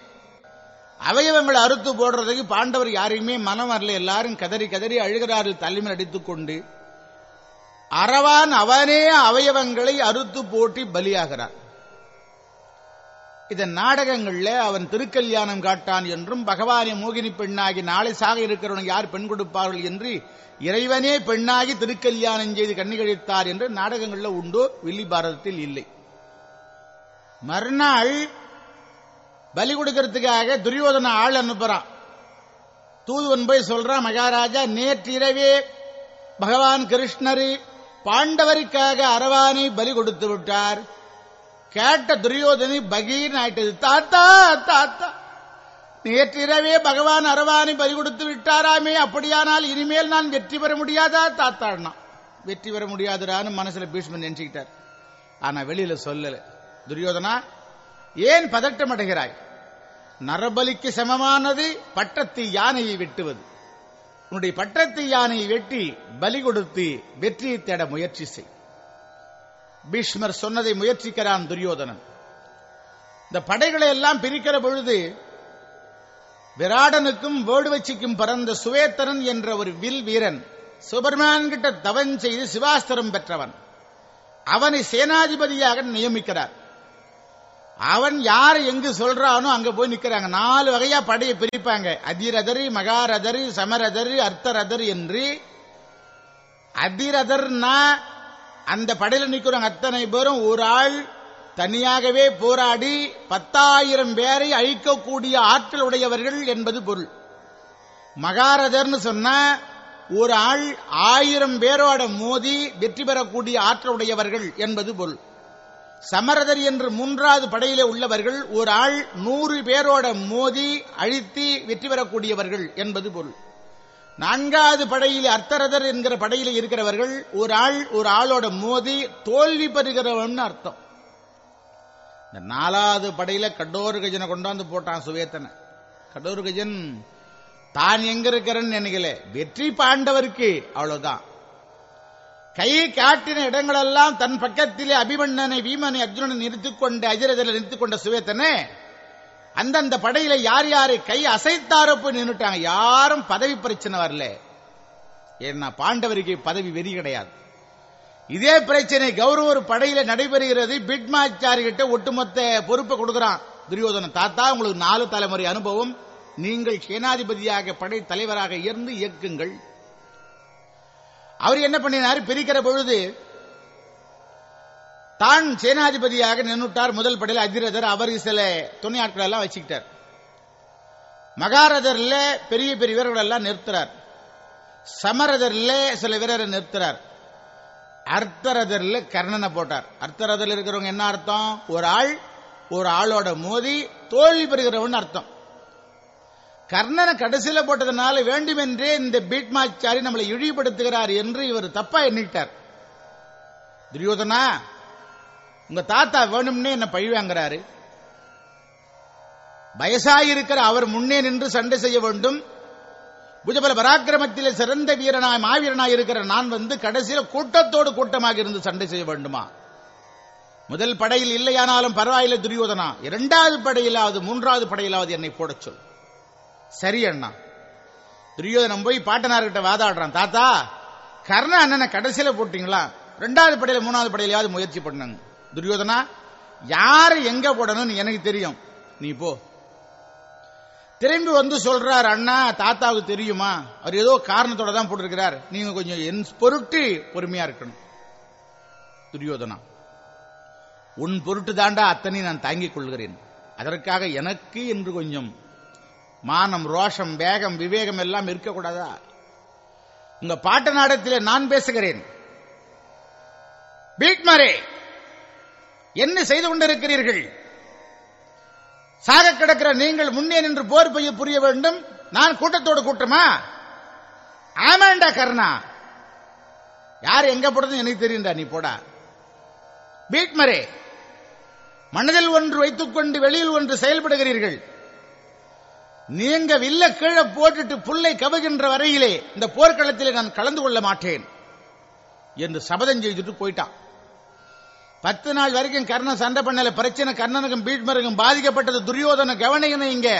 அவயவங்களை அறுத்து போடுறதுக்கு பாண்டவர் யாரையுமே மனம் வரல. எல்லாரும் கதறி கதறி அழுகிறார்கள் தலைமையில் அடித்துக் கொண்டு. அவனே அவயவங்களை அறுத்து போட்டி பலியாகிறார் இதன் நாடகங்கள்ல அவன் திருக்கல்யாணம் காட்டான் என்றும் பகவானே மோகினி பெண்ணாகி நாளை சாக இருக்கிறவனுக்கு யார் பெண் கொடுப்பார்கள் என்று இறைவனே பெண்ணாகி திருக்கல்யாணம் செய்து கண்ணிகழித்தார் என்று நாடகங்கள்ல உண்டோ. வில்லி பாரதத்தில் இல்லை. மறுநாள் பலி கொடுக்கறதுக்காக துரியோதன ஆள் அனுப்புறான். தூதுவன் போய் சொல்றான் மகாராஜா நேற்றிரவே பகவான் கிருஷ்ணர் பாண்டவருக்காக அரவானை பலி கொடுத்து விட்டார். கேட்ட துரியோதனி பகீர் ஆயிட்டது தாத்தா தாத்தா நேற்றிரவே பகவான் அரவானை பலி கொடுத்து விட்டாராமே அப்படியானால் இனிமேல் நான் வெற்றி பெற முடியாதா? தாத்தாடினா வெற்றி பெற முடியாதுடான்னு மனசுல பீஷ்மன் நினைச்சுக்கிட்டார். ஆனா வெளியில சொல்லலை. துரியோதனா ஏன் பதட்டம் அடைகிறாய் நரபலிக்கு சமமானது பட்டத்து யானையை வெட்டுவது. உன்னுடைய பட்டத்து யானையை வெட்டி பலி கொடுத்து வெற்றியை தேட முயற்சி செய். பீஷ்மர் சொன்னதை முயற்சிக்கிறான் துரியோதனன். இந்த படைகளை எல்லாம் பிரிக்கிற பொழுது விராடனுக்கும் வேடுவச்சிக்கும் பறந்த சுவேத்தரன் என்ற ஒரு வில் வீரன் சுபர்மான் கிட்ட தவன் செய்து சிவாஸ்திரம் பெற்றவன். அவனை சேனாதிபதியாக நியமிக்கிறார். அவன் யார் எங்கு சொல்றானோ அங்க போய் நிக்கிறாங்க. நாலு வகையா படையை பிரிப்பாங்க. அதிரதரி மகாரதரி சமரதரி அர்த்தரதர் என்று. அதிரதர்னா அந்த படையில நிற்கிறாங்க அத்தனை பேரும் ஒரு ஆள் தனியாகவே போராடி பத்தாயிரம் பேரை அழிக்கக்கூடிய ஆற்றல் உடையவர்கள் என்பது பொருள். மகாரதர்னு சொன்னா ஒரு ஆள் ஆயிரம் பேரோட மோதி வெற்றி பெறக்கூடிய ஆற்றல் உடையவர்கள் என்பது பொருள். சமரதர் என்று மூன்றாவது படையிலே உள்ளவர்கள் ஒரு ஆள் நூறு பேரோட மோதி அழித்து வெற்றி பெறக்கூடியவர்கள் என்பது பொருள். நான்காவது படையில் அர்த்தரதர் என்கிற படையில் இருக்கிறவர்கள் ஒரு ஆள் ஒரு ஆளோட மோதி தோல்வி பெறுகிறவன் அர்த்தம். இந்த நாலாவது படையில கடோர் கஜனை கொண்டாந்து போட்டான் சுவேத்தனை. கடோர் கஜன் தான் எங்க இருக்கிறன்னு நினைக்கல. வெற்றி பாண்டவருக்கு. அவ்வளவுதான். கை காட்டின இடங்களெல்லாம் தன் பக்கத்திலே அபிமன்னனை வீமனை அர்ஜுனனை நிறுத்திக் கொண்டு அஜிரதில் நிறுத்திக் கொண்ட சுவேத்தனே அந்தந்த படையில யார் யாரு கை அசைத்தாரோ போய் நின்றுட்டாங்க யாரும் பதவி பிரச்சனை வரல. ஏன்னா பாண்டவருக்கு பதவி வெறி கிடையாது. இதே பிரச்சனை கௌரவர் படையில நடைபெறுகிறது. பிட்மாச்சாரி ஒட்டுமொத்த பொறுப்பை கொடுக்கிறான். துரியோதன தாத்தா உங்களுக்கு நாலு தலைமுறை அனுபவம். நீங்கள் சேனாதிபதியாக படை தலைவராக இருந்து இயக்குங்கள். அவர் என்ன பண்ணினார்? பிரிக்கிற பொழுது தான் சேனாதிபதியாக நின்றுட்டார் முதல் படையில் அதிரதர் அவர் சில துணை ஆட்கள் எல்லாம் வச்சுக்கிட்டார். மகாரதர்ல பெரிய பெரிய வீரர்கள் எல்லாம் நிறுத்துறார். சமரதர்ல சில வீரரை நிறுத்துறார். அர்த்தரதர்ல கர்ணனை போட்டார். அர்த்தரதர் இருக்கிறவங்க என்ன அர்த்தம்? ஒரு ஆள் ஒரு ஆளோட மோதி தோல்வி பெறுகிறவன் அர்த்தம். கர்ணனை கடைசியில போட்டதுனால வேண்டுமென்றே இந்த பீட்மாச்சாரி நம்மளை இழிவுபடுத்துகிறார் என்று இவர் தப்பா எண்ணிட்டார். துரியோதனா உங்க தாத்தா வேணும்னே என்ன பழிவாங்கிறாரு வயசாயிருக்கிற அவர் முன்னே நின்று சண்டை செய்ய வேண்டும். புஜபல பராக்கிரமத்திலே சிறந்த வீரனாய் மாவீரனாய் இருக்கிற நான் வந்து கடைசியில் கூட்டத்தோடு கூட்டமாக இருந்து சண்டை செய்ய வேண்டுமா? முதல் படையில் இல்லையானாலும் பரவாயில்லை துரியோதனா. இரண்டாவது படையிலாவது மூன்றாவது படையிலாவது என்னை போடச் சொல். சரி அண்ணா. துரியோதனம் போய் பாட்டனார்கிட்ட வாதாடுறான். தாத்தா கர்ண அண்ணனை கடைசியில போட்டீங்களா? ரெண்டாவது படையில மூணாவது படையிலையாவது முயற்சி பண்ணாங்க. துரியோதனா யாரு எங்க போடணும்னு எனக்கு தெரியும். நீ போ. திரும்பி வந்து சொல்றாரு அண்ணா தாத்தாவுக்கு தெரியுமா? அவர் ஏதோ காரணத்தோட தான் போட்டிருக்கிறார். நீங்க கொஞ்சம் என் பொருட்டு பொறுமையா இருக்கணும். துரியோதனா உன் பொருட்டு தாண்டா அத்தனை நான் தாங்கிக் கொள்கிறேன். அதற்காக எனக்கு என்று கொஞ்சம் மானம் ரோஷம் வேகம் விவேகம் எல்லாம் இருக்கக்கூடாதா? உங்க பாட்ட நாடத்திலே நான் பேசுகிறேன். பீட்மரே என்ன செய்து கொண்டிருக்கிறீர்கள்? சாக கிடக்கிற நீங்கள் முன்னே நின்று போர் பெய்ய புரிய வேண்டும். நான் கூட்டத்தோடு கூட்டமா? ஆமாண்டா கர்ணா. யார் எங்க போடுறது எனக்கு தெரியுண்டா நீ போடா. பீட்மரே மனதில் ஒன்று வைத்துக் கொண்டு வெளியில் ஒன்று செயல்படுகிறீர்கள். நீங்க வில்ல கீழே போட்டுட்டு புல்லை கவுகின்ற வரையிலே இந்த போர்க்களத்தில் நான் கலந்து கொள்ள மாட்டேன் என்று சபதம் செய்துட்டு போயிட்டான் பத்து நாள் வரைக்கும் கர்ணன் சண்டை பண்ணல பிரச்சனை கர்ணனுக்கும் பீட்மருக்கும் பாதிக்கப்பட்டது துரியோதன கவனையின இங்க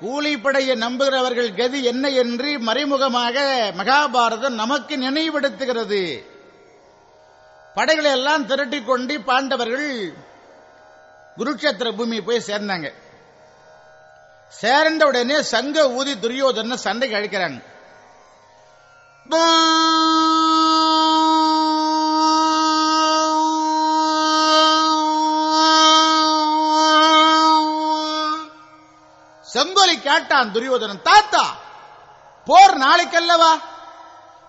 கூலிப்படையை நம்புகிறவர்கள் கதி என்ன என்று மறைமுகமாக மகாபாரதம் நமக்கு நினைவுபடுத்துகிறது. படைகளை எல்லாம் திரட்டிக் கொண்டு பாண்டவர்கள் குருட்சேத்திர பூமி போய் சேர்ந்தாங்க. சேர்ந்த உடனே சங்க ஊதி துரியோதன சண்டைக்கு அழைக்கிறாங்க செங்கோலை கேட்டான் துரியோதனன் தாத்தா போர் நாளைக்கல்லவா?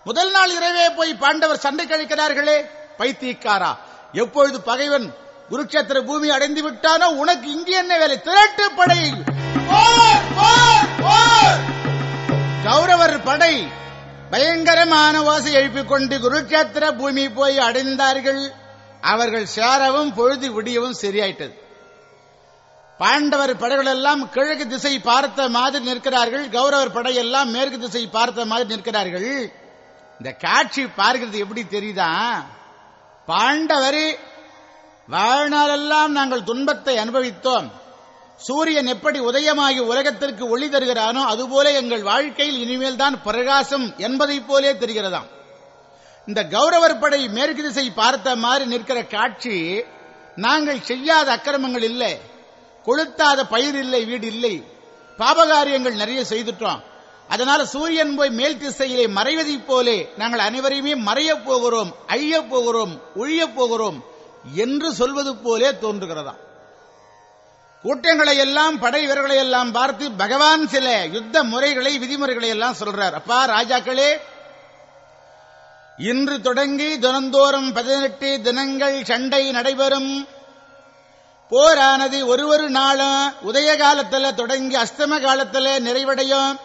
முதல் நாள் இரவே போய் பாண்டவர் சண்டை கழிக்கிறார்களே பைத்தியக்காரா? எப்பொழுது பகைவன் குருட்சேத்திர பூமி அடைந்து விட்டானோ உனக்கு இங்கே என்ன வேலை? திரட்டு படை. கௌரவர் படை. பயங்கரமான ஓசை எழுப்பிக் கொண்டு குருட்சேத்திர பூமி போய் அடைந்தார்கள். அவர்கள் சேரவும் பொழுது விடியவும் சரியாயிட்டது. பாண்டவர் படைகள் எல்லாம் கிழக்கு திசை பார்த்த மாதிரி நிற்கிறார்கள். கௌரவர் படையெல்லாம் மேற்கு திசை பார்த்த மாதிரி நிற்கிறார்கள். இந்த காட்சி பார்க்கிறது எப்படி தெரியுதா? பாண்டவர் வாழ்நாளெல்லாம் நாங்கள் துன்பத்தை அனுபவித்தோம். சூரியன் எப்படி உதயமாகி உலகத்திற்கு ஒளி தருகிறானோ அதுபோல எங்கள் வாழ்க்கையில் இனிமேல் தான் பிரகாசம் என்பதைப் போலே தெரிகிறதாம். இந்த கௌரவர் படை மேற்கு திசை பார்த்த மாதிரி நிற்கிற காட்சி நாங்கள் செய்யாத அக்கிரமங்கள் இல்லை கொளுத்தாத பயிர் இல்லை வீடு இல்லை. பாபகாரியங்கள் நிறைய செய்துட்டோம். அதனால சூரியன் போய் மேல் திசையிலே மறைவதைப் போலே நாங்கள் அனைவரையுமே மறையப் போகிறோம் அழியப் போகிறோம் ஒழியப் போகிறோம். என்று சொல்வது போலே தோன்றுகிறதாம் கூட்டங்களை எல்லாம் படை வீரர்களை எல்லாம் பார்த்து பகவான் சில யுத்த முறைகளை விதிமுறைகளை எல்லாம் சொல்றார். அப்பா ராஜாக்களே இன்று தொடங்கி தினந்தோறும் பதினெட்டு தினங்கள் சண்டை நடைபெறும். போரானது ஒரு ஒரு நாளும் உதய காலத்தில் தொடங்கி அஸ்தம காலத்துல நிறைவடையும்.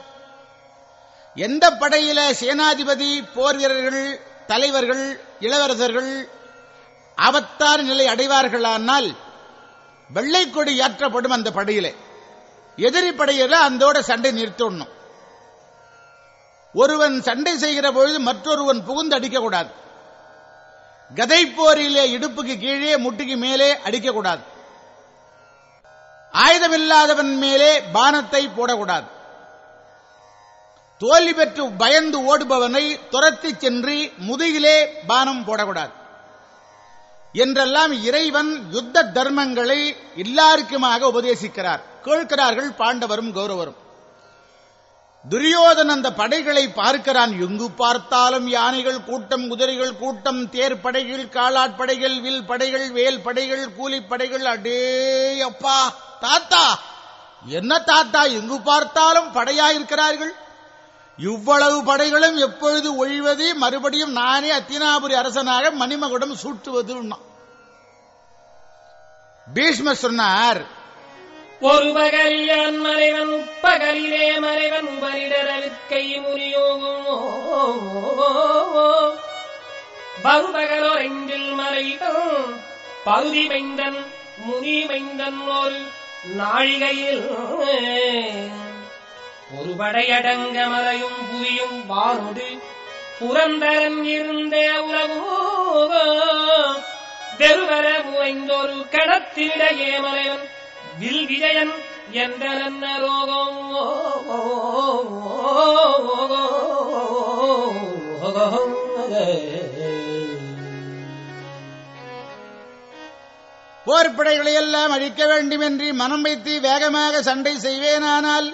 எந்த படையில சேனாதிபதி போர் வீரர்கள் தலைவர்கள் இளவரசர்கள் அவத்தார் நிலை அடைவார்களானால் வெள்ளை கொடி ஏற்றப்படும் அந்த படையிலே. எதிரி படையில அந்தோட சண்டை நிறுத்தணும். ஒருவன் சண்டை செய்கிற பொழுது மற்றொருவன் புகுந்து அடிக்கக்கூடாது. கதை போரிலே இடுப்புக்கு கீழே முட்டுக்கு மேலே அடிக்கக்கூடாது. ஆயுதமில்லாதவன் மேலே பானத்தை போடக்கூடாது. தோல்வி பெற்று பயந்து ஓடுபவனை துரத்தி சென்று முதுகிலே பானம் போடக்கூடாது. என்றெல்லாம் இறைவன் யுத்த தர்மங்களை எல்லாருக்குமாக உபதேசிக்கிறார். கேட்கிறார்கள் பாண்டவரும் கௌரவரும். துரியோதன் அந்த படைகளை பார்க்கிறான். எங்கு பார்த்தாலும் யானைகள் கூட்டம் குதிரைகள் கூட்டம் தேர் படைகள் காலாட்படைகள் வில் படைகள் வேல் படைகள் கூலிப்படைகள் அடே அப்பா தாத்தா! என்ன தாத்தா? எங்கு பார்த்தாலும் படையாயிருக்கிறார்கள். இவ்வளவு படைகளும் எப்பொழுது ஒழிவது? மறுபடியும் நானே அத்தினாபுரி அரசனாக மணிமகுடம் சூட்டுவது பீஷ்மர் சொன்னார் ஒரு பகலியான் மறைவன் பகலிலே மறைவன் உபரிடரவிற்கை முனியோகும் பருபகலோரெங்கில் மறைவன் பகுதி மைந்தன் முனி மைந்தன் ஒரு நாழிகையில். ஒரு மலையும் புவியும் வானொடு புரந்தரன் இருந்த உலகோ வெறுவர புவைந்தொரு கடத்தினிடையே மலைவன் வில் விஜயன் என்ற நன்னரோகம் போர் எல்லாம் அழிக்க வேண்டும் என்று மனம் வைத்து வேகமாக சண்டை செய்வேனானால்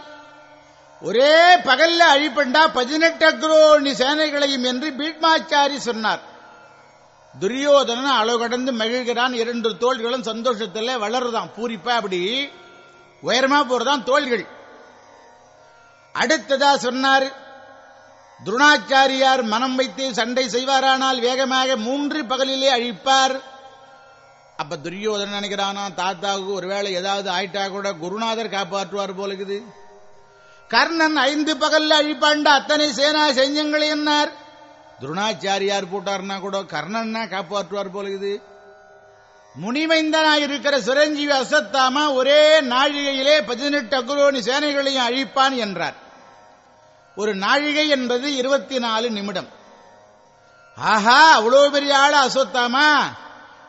ஒரே பகல்ல அழிப்பண்டா பதினெட்டு அக்ரோணி சேனைகளையும் என்று பீட்மாச்சாரி சொன்னார். துரியோதனன் அளவு கடந்து மகிழ்கிறான். இரண்டு தோள்களும் சந்தோஷத்தில் வளருதான். பூரிப்பா அப்படி. உயரமா போறதான் தோள்கள். அடுத்ததா சொன்னார் துருணாச்சாரியார் மனம் வைத்து சண்டை செய்வாரானால் வேகமாக மூன்று பகலிலே அழிப்பார். அப்ப துரியோதனன் நினைக்கிறானா தாத்தாவுக்கு ஒருவேளை ஏதாவது ஆயிட்டா கூட குருநாதர் காப்பாற்றுவார் போல இருக்குது கர்ணன் ஐந்து பகல்ல அழிப்பாண்ட. அத்தனை சேனா செஞ்சங்கள் என்னார்? துருணாச்சாரியார் போட்டார்னா கூட கர்ணன்னா காப்பாற்றுவார் போல இது. முனிமைந்தனா இருக்கிற சுரஞ்சீவி அசத்தாமா ஒரே நாழிகையிலே பதினெட்டு அகுரோனி சேனைகளையும் அழிப்பான் என்றார். ஒரு நாழிகை என்பது இருபத்தி நாலு நிமிடம். ஆஹா அவ்வளவு பெரிய ஆள் அஸ்வத்தாமா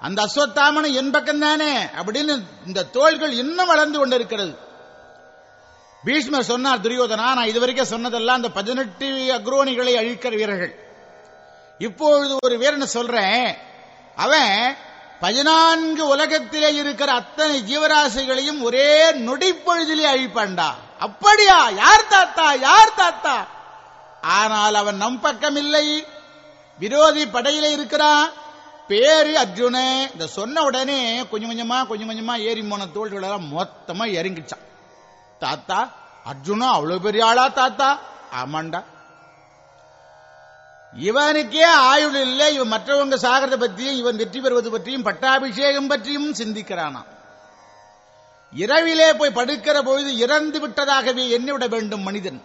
அந்த அஸ்வத்தாமன் என் பக்கம் தானே அப்படின்னு இந்த தோள்கள் இன்னும் வளர்ந்து கொண்டிருக்கிறது. பீஷ்மர் சொன்னார் துரியோதனா நான் இதுவரைக்கும் சொன்னதெல்லாம் அந்த பதினெட்டு அக்ரோனிகளை அழிக்கிற வீரர்கள். இப்பொழுது ஒரு வீரனை சொல்றேன். அவன் பதினான்கு உலகத்திலே இருக்கிற அத்தனை ஜீவராசிகளையும் ஒரே நொடிப்பொழுதிலே அழிப்பான்டா. அப்படியா? யார் தாத்தா? யார் தாத்தா? ஆனால் அவன் நம் பக்கம் இல்லை விரோதி படையில இருக்கிறான் பேரு அர்ஜுன. இந்த சொன்ன உடனே கொஞ்சம் கொஞ்சமா கொஞ்சம் கொஞ்சமா ஏறி போன தோள்கள் மொத்தமா இறங்கிச்சான் தாத்தா அர்ஜுனா அவ்வளவு பெரிய ஆளா தாத்தா? ஆமாண்டா. இவனுக்கே ஆயுள் இல்லை இவன் மற்றவங்க சாகிறத பற்றியும் இவன் வெற்றி பெறுவது பற்றியும் பட்டாபிஷேகம் பற்றியும் சிந்திக்கிறானாம். இரவிலே போய் படுக்கிற பொழுது இறந்து விட்டதாகவே எண்ணிவிட வேண்டும் மனிதன்.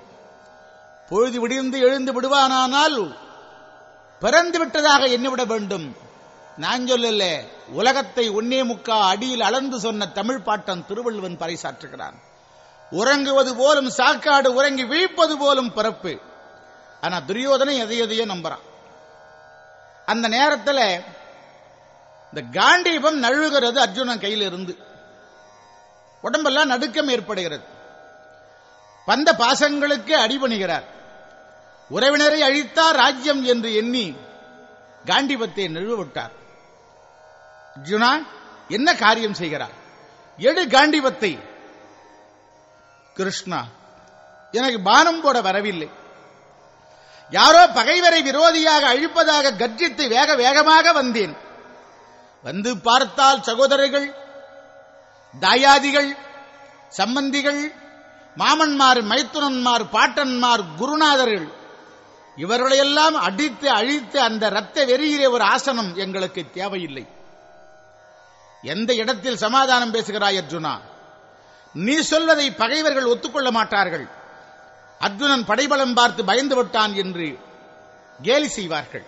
பொழுது விடிந்து எழுந்து விடுவானானால் பிறந்து விட்டதாக எண்ணிவிட வேண்டும். நான் சொல்லல உலகத்தை ஒன்னே முக்கா அடியில் அளந்து சொன்ன தமிழ் பாட்டன் திருவள்ளுவன் பறைசாற்றுகிறான். உறங்குவது போலும் சாக்காடு உறங்கி வீழ்ப்பது போலும் பிறப்பு. ஆனா துரியோதனை எதை எதையோ நம்புறான். அந்த நேரத்தில் இந்த காண்டீபம் நழுவுகிறது அர்ஜுனன் கையில் இருந்து உடம்பெல்லாம் நடுக்கம் ஏற்படுகிறது. பந்த பாசங்களுக்கு அடிபணிகிறார். உறவினரை அழித்தார் ராஜ்யம் என்று எண்ணி காண்டிபத்தை நிறுவிட்டார் அர்ஜுனா என்ன காரியம் செய்கிறார்? எடு காண்டிபத்தை. கிருஷ்ணா. எனக்கு பானம் போட வரவில்லை. யாரோ பகைவரை விரோதியாக அழிப்பதாக கர்ஜித்து வேக வேகமாக வந்தேன். வந்து பார்த்தால் சகோதரர்கள் தாயாதிகள் சம்பந்திகள் மாமன்மார் மைத்துனன்மார் பாட்டன்மார் குருநாதர்கள் இவர்களையெல்லாம் அடித்து அழித்து அந்த இரத்த வெறியிலே ஒரு ஆசனம் எங்களுக்கு தேவையில்லை. எந்த இடத்தில் சமாதானம் பேசுகிறாய் அர்ஜுனா நீ சொல்வதை பகைவர்கள் ஒத்துக்கொள்ள மாட்டார்கள். அர்ஜுனன் படைபலம் பார்த்து பயந்து விட்டான் என்று கேலி செய்வார்கள்.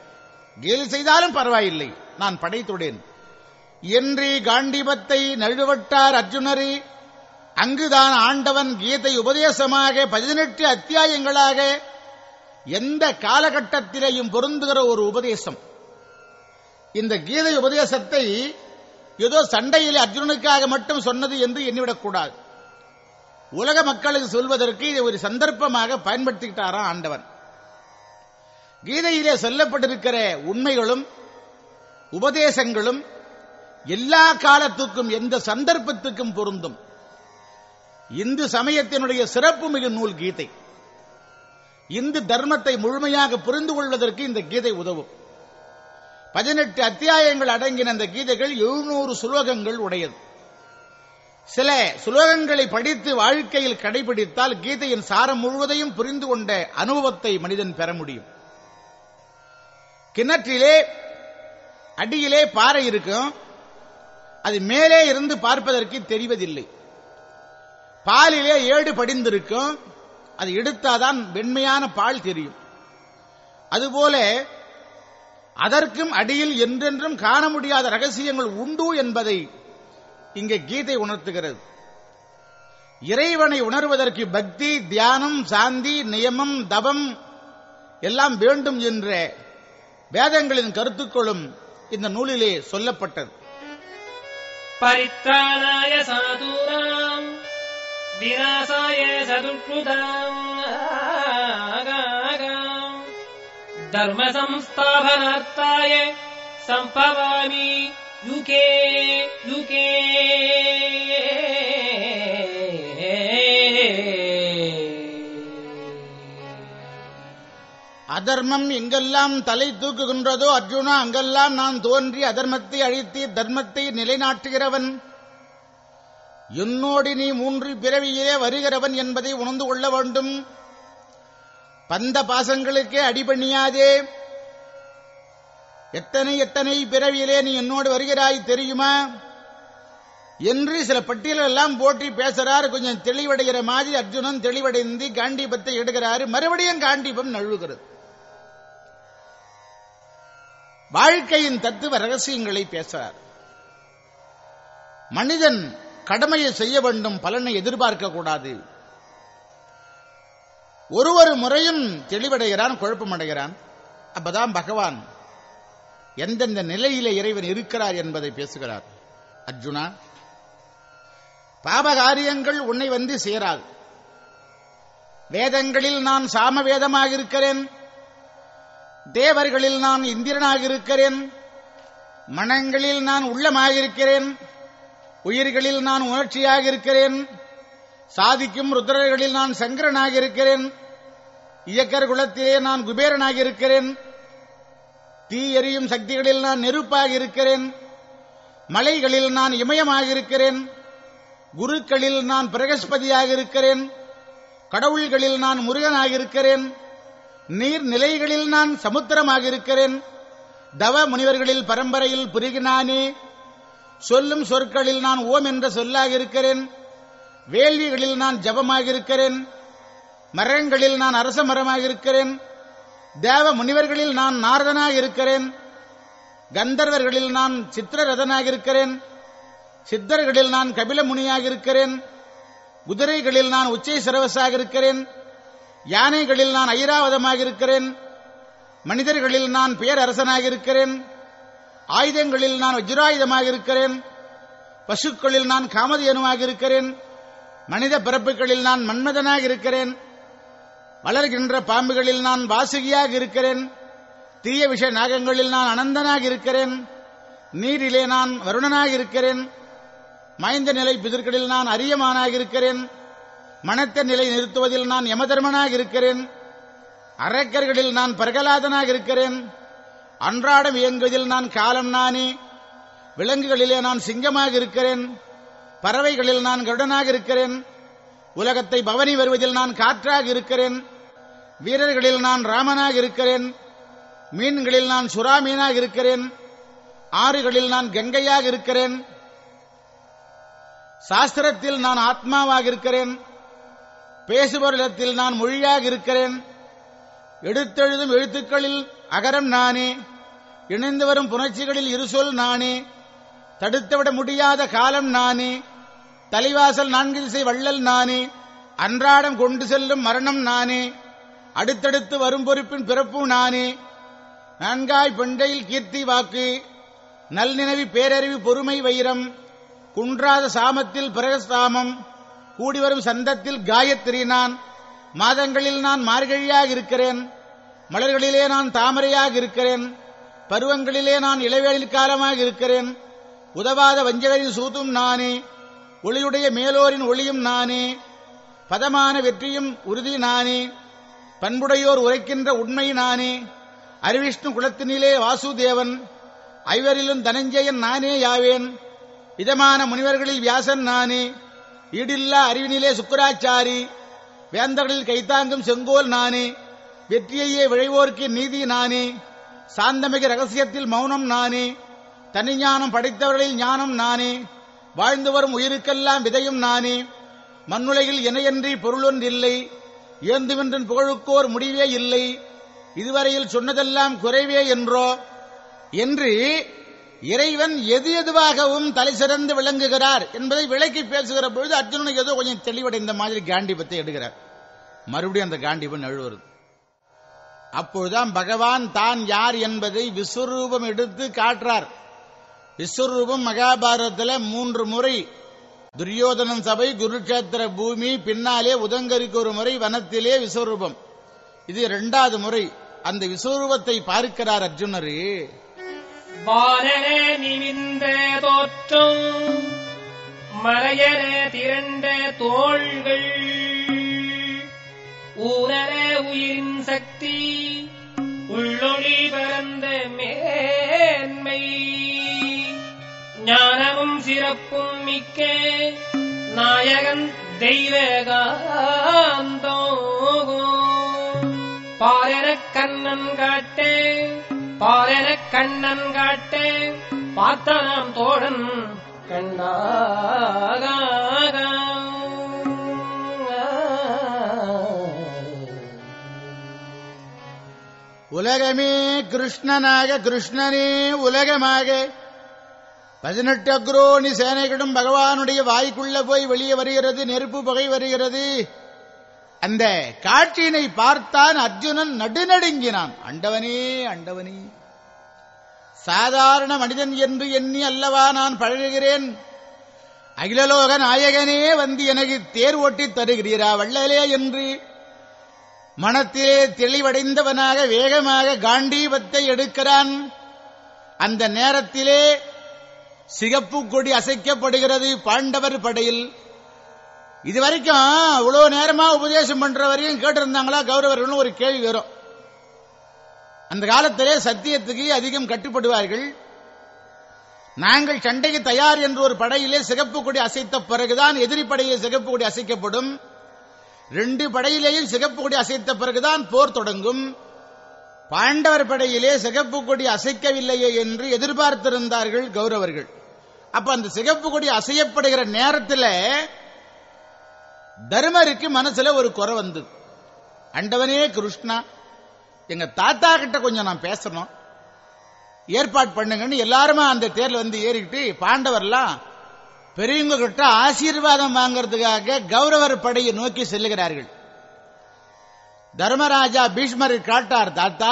கேலி செய்தாலும் பரவாயில்லை நான் படைத்துடேன். என்று காண்டிபத்தை நழுவட்டார் அர்ஜுனரே. அங்குதான் ஆண்டவன் கீதை உபதேசமாக பதினெட்டு அத்தியாயங்களாக எந்த காலகட்டத்திலேயும் பொருந்துகிற ஒரு உபதேசம். இந்த கீதை உபதேசத்தை ஏதோ சண்டையில் அர்ஜுனனுக்காக மட்டும் சொன்னது என்று எண்ணிவிடக்கூடாது. உலக மக்களுக்கு சொல்வதற்கு இதை ஒரு சந்தர்ப்பமாக பயன்படுத்திக்கிட்டாராம் ஆண்டவன். கீதையிலே சொல்லப்பட்டிருக்கிற உண்மைகளும் உபதேசங்களும் எல்லா காலத்துக்கும் எந்த சந்தர்ப்பத்துக்கும் பொருந்தும். இந்து சமயத்தினுடைய சிறப்பு மிகு நூல் கீதை. இந்து தர்மத்தை முழுமையாக புரிந்து கொள்வதற்கு இந்த கீதை உதவும். பதினெட்டு அத்தியாயங்கள் அடங்கின அந்த கீதைகள் எழுநூறு சுலோகங்கள் உடையது. சில சுலோகங்களை படித்து வாழ்க்கையில் கடைபிடித்தால் கீதையின் சாரம் முழுவதையும் புரிந்து கொண்ட அனுபவத்தை மனிதன் பெற முடியும். கிணற்றிலே அடியிலே பாறை இருக்கும். அது மேலே இருந்து பார்ப்பதற்கு தெரிவதில்லை. பாலிலே ஏடு படிந்திருக்கும். அது எடுத்தாதான் வெண்மையான பால் தெரியும். அதுபோல அதற்கும் அடியில் என்றென்றும் காண முடியாத ரகசியங்கள் உண்டு என்பதை இங்கே கீதை உணர்த்துகிறது. இறைவனை உணர்வதற்கு பக்தி தியானம் சாந்தி நியமம் தவம் எல்லாம் வேண்டும் என்ற வேதங்களின் கருத்துக்களும் இந்த நூலிலே சொல்லப்பட்டது. பரித்ராணாய சாதூராம் விநாசாய சதுர்புதாம் தர்ம சம்ஸ்தாபனார்த்தாய சம்பவாமி யுகே யுகே. அதர்மம் எங்கெல்லாம் தலை தூக்குகின்றதோ அர்ஜுனா அங்கெல்லாம் நான் தோன்றி அதர்மத்தை அழித்து தர்மத்தை நிலைநாட்டுகிறவன். என்னோடு நீ மூன்று பிறவியிலே வருகிறவன் என்பதை உணர்ந்து கொள்ள வேண்டும். பந்த பாசங்களுக்கே அடிபணியாதே. எத்தனை எத்தனை பிறவியிலே நீ என்னோடு வருகிறாய் தெரியுமா? என்று சில பட்டியல் எல்லாம் போற்றி பேசுறாரு. கொஞ்சம் தெளிவடைகிற மாதிரி அர்ஜுனன் தெளிவடைந்து காண்டிபத்தை எடுக்கிறாரு. மறுபடியும் காண்டிபம் நழுவுகிறது. வாழ்க்கையின் தத்துவ ரகசியங்களை பேசுறார். மனிதன் கடமையை செய்ய வேண்டும் பலனை எதிர்பார்க்க கூடாது. ஒரு ஒரு முறையும் தெளிவடைகிறான் குழப்பமடைகிறான். அப்பதான் பகவான் எந்தெந்த நிலையிலே இறைவன் இருக்கிறார் என்பதை பேசுகிறார். அர்ஜுனா பாபகாரியங்கள் உன்னை வந்து சேராது. வேதங்களில் நான் சாமவேதமாக இருக்கிறேன். தேவர்களில் நான் இந்திரனாக இருக்கிறேன். மனங்களில் நான் உள்ளமாக இருக்கிறேன். உயிர்களில் நான் உணர்ச்சியாக இருக்கிறேன். சாதிக்கும் ருத்ரர்களில் நான் சங்கரனாக இருக்கிறேன். இயக்கர் குலத்திலே நான் குபேரனாக இருக்கிறேன். தீ எரியும் சக்திகளில் நான் நெருப்பாக இருக்கிறேன் மலைகளில் நான் இமயமாக இருக்கிறேன் குருக்களில் நான் பிரகஸ்பதியாக இருக்கிறேன் கடவுள்களில் நான் முருகனாக இருக்கிறேன் நீர் நிலைகளில் நான் சமுத்திரமாக இருக்கிறேன் தவ முனிவர்களில் பரம்பரையில் புரிகினானே. சொல்லும் சொற்களில் நான் ஓம் என்ற சொல்லாக இருக்கிறேன் வேள்விகளில் நான் ஜபமாக இருக்கிறேன் மரங்களில் நான் அரச மரமாக இருக்கிறேன் தேவ முனிவர்களில் நான் நாரதனாக இருக்கிறேன் கந்தர்வர்களில் நான் சித்திரரதனாக இருக்கிறேன் சித்தர்களில் நான் கபில முனியாக இருக்கிறேன் குதிரைகளில் நான் உச்சை சிரவசாக இருக்கிறேன் யானைகளில் நான் ஐராவதமாக இருக்கிறேன் மனிதர்களில் நான் பேரரசனாக இருக்கிறேன் ஆயுதங்களில் நான் வஜ்ராயுதமாக இருக்கிறேன் பசுக்களில் நான் காமதியனுமாக இருக்கிறேன் மனித பிறப்புகளில் நான் மன்மதனாக இருக்கிறேன் வளர்கின்ற பாம்புகளில் நான் வாசுகியாக இருக்கிறேன். தீய விஷ நாகங்களில் நான் அனந்தனாக இருக்கிறேன். நீரிலே நான் வருணனாக இருக்கிறேன். மைந்த நிலை பிதிர்களில் நான் அரியமானாக இருக்கிறேன். மனத்த நிலை நிறுத்துவதில் நான் யமதர்மனாக இருக்கிறேன். அரக்கர்களில் நான் பிரகலாதனாக இருக்கிறேன். அன்றாடம் இயங்குவதில் நான் காலம் நானே விலங்குகளிலே நான் சிங்கமாக இருக்கிறேன். பறவைகளில் நான் கருடனாக இருக்கிறேன். உலகத்தை பவனி வருவதில் நான் காற்றாக இருக்கிறேன். வீரர்களில் நான் ராமனாக இருக்கிறேன். மீன்களில் நான் சுறாமீனாக இருக்கிறேன். ஆறுகளில் நான் கங்கையாக இருக்கிறேன். சாஸ்திரத்தில் நான் ஆத்மாவாக இருக்கிறேன். பேசுபவரிடத்தில் நான் மொழியாக இருக்கிறேன். எடுத்தெழுதும் எழுத்துக்களில் அகரம் நானே. இணைந்து வரும் புணர்ச்சிகளில் இருசொல் நானே. தடுத்துவிட முடியாத காலம் நானே. தலைவாசல் நான்கு திசை வள்ளல் நானே. அன்றாடம் கொண்டு செல்லும் மரணம் நானே. அடுத்தடுத்து வரும் பொறுப்பின் பிறப்பும் நானே. நான்காய் பெண்டையில் கீர்த்தி வாக்கு. நல்நினைவு பேரறிவு பொறுமை வைரம். குன்றாத சாமத்தில் பிரகஸ்தாமம். கூடிவரும் சந்தத்தில் காயத்ரி நான். மாதங்களில் நான் மார்கழியாக இருக்கிறேன். மலர்களிலே நான் தாமரையாக இருக்கிறேன். பருவங்களிலே நான் இளைவேளில் காலமாக இருக்கிறேன். உதவாத வஞ்சகரின் சூதும் நானே. ஒளியுடைய மேலோரின் ஒளியும் நானே. பதமான வெற்றியும் உறுதி நானே. பண்புடையோர் உரைக்கின்ற உண்மை நானே. அரிவிஷ்ணு குலத்தினிலே வாசுதேவன். ஐவரிலும் தனஞ்சயன் நானே யாவேன். இதமான முனிவர்களில் வியாசன் நானே. ஈடில்லா அறிவினிலே சுக்கராச்சாரி. வேந்தர்களில் கைத்தாங்கும் செங்கோல் நானே. வெற்றியையே விழைவோர்க்கு நீதி நானே. சாந்தமிகு ரகசியத்தில் மௌனம் நானே. தனிஞானம் படைத்தவர்களில் ஞானம் நானே. வாழ்ந்து வரும் உயிருக்கெல்லாம் விதையும் நானே. மண்ணுலகில் இணையன்றி பொருளொன்றில்லை. ஏந்துமென்றன் புகழுக்கோர் முடிவே இல்லை. இதுவரையில் சொன்னதெல்லாம் குறைவே என்றோ? என்று இறைவன் எது எதுவாகவும் தலை சிறந்து விளங்குகிறார் என்பதை விளக்கி பேசுகிற பொழுது அர்ஜுனனுக்கு ஏதோ கொஞ்சம் தெளிவடைந்த மாதிரி காண்டிபத்தை எடுக்கிறார். மறுபடியும் அந்த காண்டிபன் எழுவது. அப்பொழுதுதான் பகவான் தான் யார் என்பதை விஸ்வரூபம் எடுத்து காட்டுறார். விஸ்வரூபம் மகாபாரதத்துல மூன்று முறை துரியோதனன் சபை குருக்ஷேத்திர பூமி பின்னாலே உதங்கரிக்கு ஒரு முறை வனத்திலே விஸ்வரூபம். இது இரண்டாவது முறை அந்த விஸ்வரூபத்தை பார்க்கிறார் அர்ஜுனரு. பாலனே நிமிந்த தோற்றம் மலையரே திரண்ட தோள்கள் ஊரரே உயிரின் சக்தி ஞானமும் சிறப்பும் மிக்க நாயகன் தெய்வகாந்தோ பாரெனக் கண்ணன் காட்டே பாரெனக் கண்ணன் காட்டே பார்த்த நாம் தோழன் கண்ணாக உலகமே கிருஷ்ணனாக கிருஷ்ணனே உலகமாக பதினெட்டு அக்ரோணி சேனைகளும் பகவானுடைய வாய்க்குள்ள போய் வெளியே வருகிறது நெருப்பு பகை வருகிறது. அந்த காட்சியினை பார்த்தான் அர்ஜுனன் நடுநடுங்கினான். அண்டவனே அண்டவனே சாதாரண மனிதன் என்று எண்ணி அல்லவா நான் பழகுகிறேன்? அகிலலோக நாயகனே வந்து எனக்கு தேர் ஓட்டித் தருகிறீரா வள்ளலே என்று? மனத்திலே தெளிவடைந்தவனாக வேகமாக காண்டீபத்தை எடுக்கிறான். அந்த நேரத்திலே சிகப்பு கொடி அசைக்கப்படுகிறது பாண்டவர் படையில். இதுவரைக்கும் இவ்வளவு நேரமா உபதேசம் பண்ற வரையும் கேட்டிருந்தாங்களா? கௌரவர்கள் ஒரு கேள்வி வரும். அந்த காலத்திலே சத்தியத்துக்கு அதிகம் கட்டுப்படுவார்கள். நாங்கள் சண்டைக்கு தயார் என்று ஒரு படையிலே சிகப்பு கொடி அசைத்த பிறகுதான் எதிரி படையிலே சிகப்பு கொடி அசைக்கப்படும். ரெண்டு படையிலேயும் சிகப்பு கொடி அசைத்த பிறகுதான் போர் தொடங்கும். பாண்டவர் படையிலே சிகப்பு கொடி அசைக்கவில்லையே என்று எதிர்பார்த்திருந்தார்கள் கௌரவர்கள். அப்ப அந்த சிகப்பு கொடி அசையப்படுகிற நேரத்தில் தர்மருக்கு மனசுல ஒரு குறை வந்தது. அண்டவனே கிருஷ்ணா எங்க தாத்தா கிட்ட கொஞ்சம் நான் பேசணும். ஏற்பாடு பண்ணுங்கன்னு எல்லாருமே அந்த தேர்ல வந்து ஏறிக்கிட்டு பாண்டவர்லாம் பெரியவங்க கிட்ட ஆசீர்வாதம் வாங்கறதுக்காக கௌரவர் படையை நோக்கி செல்லுகிறார்கள். தர்மராஜா பீஷ்மரை காட்டார் தாத்தா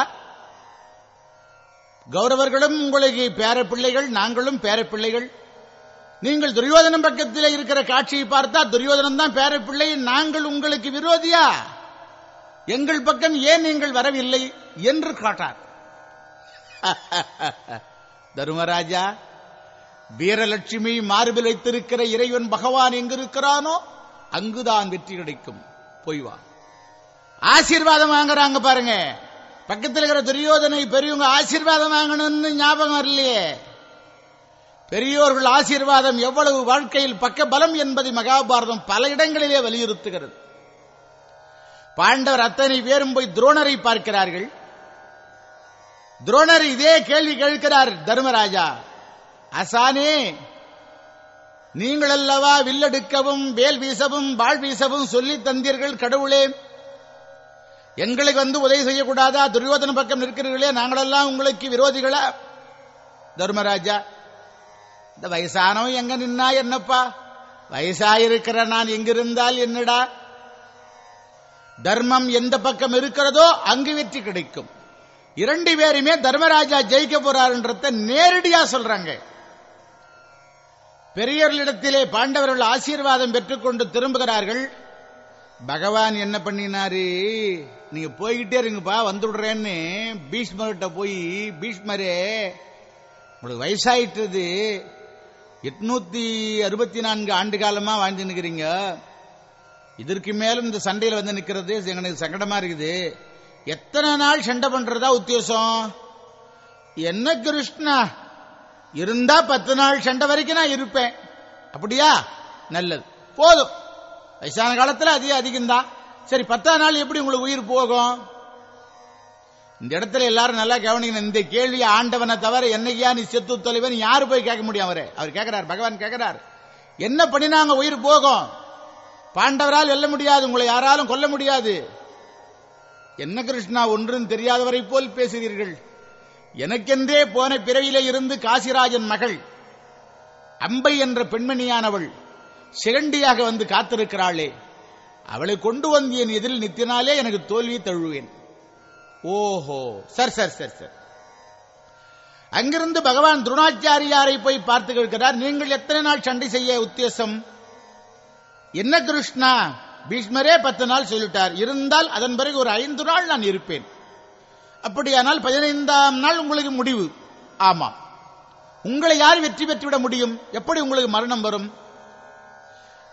கௌரவர்களும் உங்களுக்கு பேர பிள்ளைகள் நாங்களும் பேரப்பிள்ளைகள். நீங்கள் துரியோதனம் பக்கத்தில் இருக்கிற காட்சியை பார்த்தா துரியோதனம் தான் பேரப்பிள்ளை நாங்கள் உங்களுக்கு விரோதியா? எங்கள் பக்கம் ஏன் நீங்கள் வரவில்லை என்று காட்டார். தருமராஜா வீரலட்சுமி மார்பில் வைத்திருக்கிற இறைவன் பகவான் எங்கு இருக்கிறானோ அங்குதான் வெற்றி கிடைக்கும். போய்வா ஆசீர்வாதம் வாங்குறாங்க பாருங்க. பக்கத்தில் இருக்கிற துரியோதனை பெரியவங்க ஆசீர்வாதம் வாங்கணும்னு ஞாபகம் வரலையே. பெரியோர்கள் ஆசீர்வாதம் எவ்வளவு வாழ்க்கையில் பக்க பலம் என்பதை மகாபாரதம் பல இடங்களிலே வலியுறுத்துகிறது. பாண்டவர் அத்தனை பேரும் போய் துரோணரை பார்க்கிறார்கள். துரோணர் இதே கேள்வி கேட்கிறார் தர்மராஜா அசானே நீங்கள் அல்லவா வில்லெடுக்கவும் வேல் வீசவும் வாழ் வீசவும் சொல்லி தந்தீர்கள் கடவுளே? எங்களுக்கு வந்து உதவி செய்யக்கூடாதா? துரியோதன பக்கம் நிற்கிறீர்களே நாங்களெல்லாம் உங்களுக்கு விரோதிகளா? தர்மராஜா இந்த வயசானவன் எங்க நின்னா என்னப்பா? வயசாயிருக்கிற நான் எங்கிருந்தால் என்னடா? தர்மம் எந்த பக்கம் இருக்கிறதோ அங்கு வெற்றி கிடைக்கும். இரண்டு பேருமே தர்மராஜா ஜெயிக்க போறாருன்றத நேரடியா சொல்றாங்க. பெரியவர்களிடத்திலே பாண்டவர்கள் ஆசீர்வாதம் பெற்றுக்கொண்டு திரும்புகிறார்கள். பகவான் என்ன பண்ணினாரு? நீங்க போய்கிட்டே இருங்கப்பா வந்துடுறேன்னு பீஷ்மர்கிட்ட போய் பீஷ்மரே உங்களுக்கு வயசாயிட்டது. எட்நூத்தி அறுபத்தி நான்கு ஆண்டு காலமா வாழ்ந்து நிக்கிறீங்க இதற்கு மேலும் இந்த சண்டையில் வந்து நிக்கிறது எனக்கு சங்கடமா இருக்குது. எத்தனை நாள் சண்டை பண்றதா உத்தேசம்? என்ன கிருஷ்ணா? இருந்தா பத்து நாள் சண்டை வரைக்கும் நான் இருப்பேன். அப்படியா? நல்லது. போதும். வயசான காலத்துல அதிகம் அதிகம்தான். சரி பத்தாம் நாள் எப்படி உங்களுக்கு உயிர் போகும்? இந்த இடத்துல எல்லாரும் நல்லா கவனிக்கணும். இந்த கேள்வி ஆண்டவனை தவிர என்னையா நீ செத்து தொலைவன் யாரு போய் கேட்க முடியும் அவரு? அவர் கேட்கிறார் பகவான் கேட்கிறார். என்ன பண்ணினாங்க உயிர் போகும்? பாண்டவரால் வெல்ல முடியாது உங்களை யாராலும் கொல்ல முடியாது. என்ன கிருஷ்ணா ஒன்றும் தெரியாதவரை போல் பேசுகிறீர்கள். எனக்கென்றே போன பிறவியிலே இருந்து காசிராஜன் மகள் அம்பை என்ற பெண்மணியானவள் சிகண்டியாக வந்து காத்திருக்கிறாளே. அவளை கொண்டு வந்து என் எதிரில் நித்தினாலே எனக்கு தோல்வி தழுவேன். ஓஹோ சரி சர் சரி சர். அங்கிருந்து பகவான் துரோணாச்சாரியாரை போய் பார்த்து கேட்கிறார் நீங்கள் எத்தனை நாள் சண்டை செய்ய உத்தேசம்? என்ன கிருஷ்ணா? பீஷ்மரே பத்து நாள் சொல்லிட்டார். இருந்தால் அதன் பிறகு ஒரு ஐந்து நாள் நான் இருப்பேன். அப்படியானால் பதினைந்தாம் நாள் உங்களுக்கு முடிவு. ஆமா. உங்களை யார் வெற்றி பெற்றுவிட முடியும்? எப்படி உங்களுக்கு மரணம் வரும்?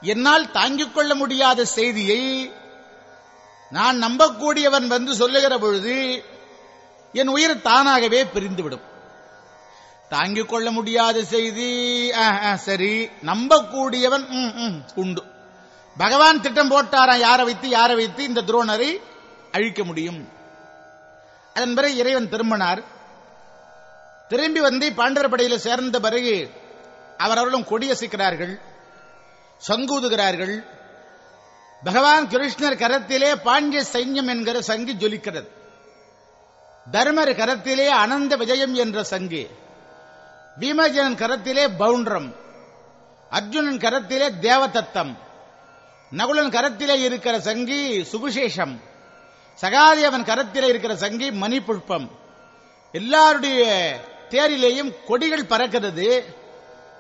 என்னால் தாங்கிக் கொள்ள முடியாத செய்தியை நான் நம்பக்கூடியவன் வந்து சொல்லுகிற பொழுது என் உயிர் தானாகவே பிரிந்துவிடும். தாங்கிக் கொள்ள முடியாத செய்தி ஆ, சரி. நம்பக்கூடியவன் ம், ம், உண்டு. பகவான் திட்டம் போட்டாராம் யாரை வைத்து யாரை வைத்து இந்த துரோணரை அழிக்க முடியும்? அதன் பிறகு இறைவன் திரும்பினார். திரும்பி வந்து பாண்டவர் படையில் சேர்ந்த பிறகு அவரவர்களும் கொடியசிக்கிறார்கள் சங்கூதுகிறார்கள் பகவான் கிருஷ்ணர் கரத்திலே பாண்டிய சைன்யம் என்கிற சங்கு ஜொலிக்கிறது. தர்மர் கரத்திலே அனந்த விஜயம் என்ற சங்கு. பீமஜனன் கரத்திலே பவுண்டரம் அர்ஜுனன் கரத்திலே தேவதத்தம். நகுலன் கரத்திலே இருக்கிற சங்கி சுகுசேஷம் சகாதேவன் கரத்திலே இருக்கிற சங்கி மணி புஷ்பம் எல்லாருடைய தேரிலேயும் கொடிகள் பறக்கிறது.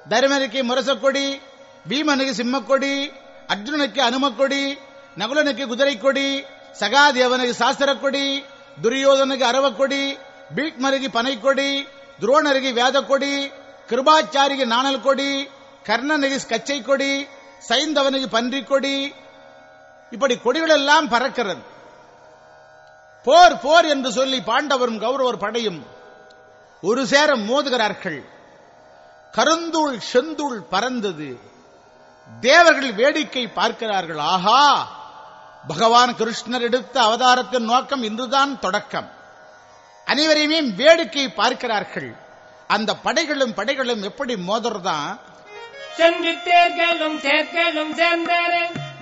தர்மனுக்கு முரசக்கொடி பீமனுக்கு சிம்மக்கொடி அர்ஜுனனுக்கு அனுமக்கொடி நகுலனுக்கு குதிரை கொடி சகாதேவனுக்கு சாஸ்திரக்கொடி துரியோதனுக்கு அரவக்கொடி பீக்மருக்கு பனைக்கொடி துரோணருக்கு வேதக்கொடி கிருபாச்சாரிக்கு நாணல் கொடி கர்ணனுக்கு கச்சை கொடி சைந்தவனுக்கு பன்றி கொடி இப்படி கொடிகள் எல்லாம் பறக்கிறது. போர் போர் என்று சொல்லி பாண்டவரும் கௌரவர் படையும் ஒரு சேர மோதுகிறார்கள். கருந்தூள் செந்தூள் பறந்தது. தேவர்கள் வேடிக்கை பார்க்கிறார்கள் ஆஹா பகவான் கிருஷ்ணர் எடுத்த அவதாரத்தின் நோக்கம் இன்றுதான் தொடக்கம். அனைவரையுமே வேடிக்கை பார்க்கிறார்கள். அந்த படைகளும் படைகளும் எப்படி மோதுறதான் சென்று தேர்களும் சேர்க்கலும் சேர்ந்தர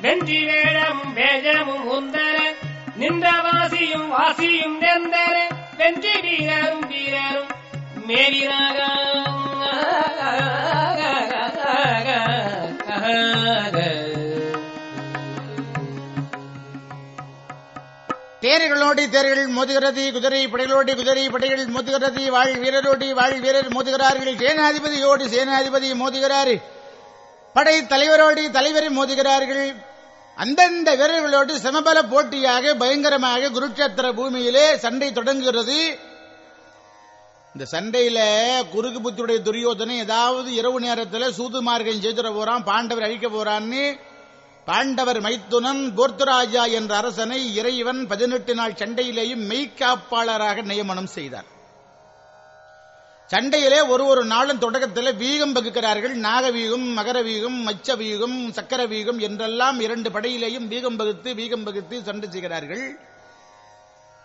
வென்றி வேழமும் வேஜமும் உந்தர நின்ற வாசியும் வாசியும் நேர்ந்தர வென்றி வீரரும் வீரரும் மேவினாக தேர்களோடி தேர்கள் மோதுகிறது குதிரை படைகளோடி குதிரை படைகள் மோதுகிறது வாழ் வீரரோடி வாழ் வீரர் மோதுகிறார்கள் சேனாதிபதியோடு சேனாதிபதி மோதுகிறார். படை தலைவரோடு தலைவரை மோதுகிறார்கள். அந்தந்த வீரர்களோடு சமபல போட்டியாக பயங்கரமாக குருட்சேத்திர பூமியிலே சண்டை தொடங்குகிறது. இந்த சண்டையில குறுக்கு புத்தியுடைய துரியோதனை ஏதாவது இரவு நேரத்தில் சூது மார்க்கம் செய்துட போறான் பாண்டவர் அழிக்க போறான்னு பாண்டவர் மைத்துனன் போர்த்துராஜா என்ற அரசனை இறைவன் பதினெட்டு நாள் சண்டையிலேயும் மெய்க்காப்பாளராக நியமனம் செய்தார். சண்டையிலே ஒரு ஒரு நாளும் தொடக்கத்தில் வீகம் பகுக்கிறார்கள். நாகவீகம் மகரவீகம் மச்ச வீகம் சக்கர வீகம் என்றெல்லாம் இரண்டு படையிலேயும் வீகம் பகுத்து வீகம் வகுத்து சண்டை செய்கிறார்கள்.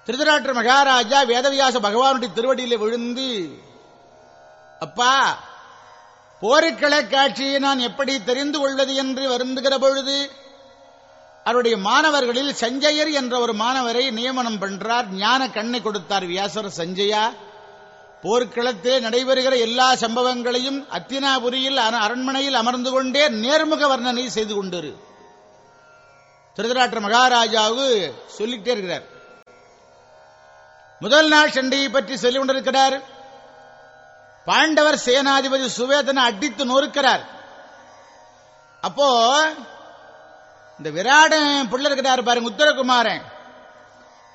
திருதராற்று மகாராஜா வேதவியாச பகவானுடைய திருவடியில் விழுந்து அப்பா போர்க்கள காட்சியை நான் எப்படி தெரிந்து கொள்வது என்று வருந்துகிற பொழுது அவருடைய மாணவர்களில் சஞ்சயர் என்ற ஒரு மாணவரை நியமனம் பண்றார். ஞான கண்ணை கொடுத்தார் வியாசர் சஞ்சயா. போர்க்களத்திலே நடைபெறுகிற எல்லா சம்பவங்களையும் அத்தினாபுரியில் அரண்மனையில் அமர்ந்து கொண்டே நேர்முக வர்ணனை செய்து கொண்டிரு. திருதராற்ற மகாராஜாவு சொல்லிட்டே இருக்கிறார். முதல் நாள் சண்டையை பற்றி சொல்லிக் கொண்டிருக்கிறார். பாண்டவர் சேனாதிபதி சுவேதனை அடித்து நொறுக்கிறார். அப்போ இந்த விராடன் புள்ள இருக்கிறார் பாருங்க உத்தரகுமாரன்.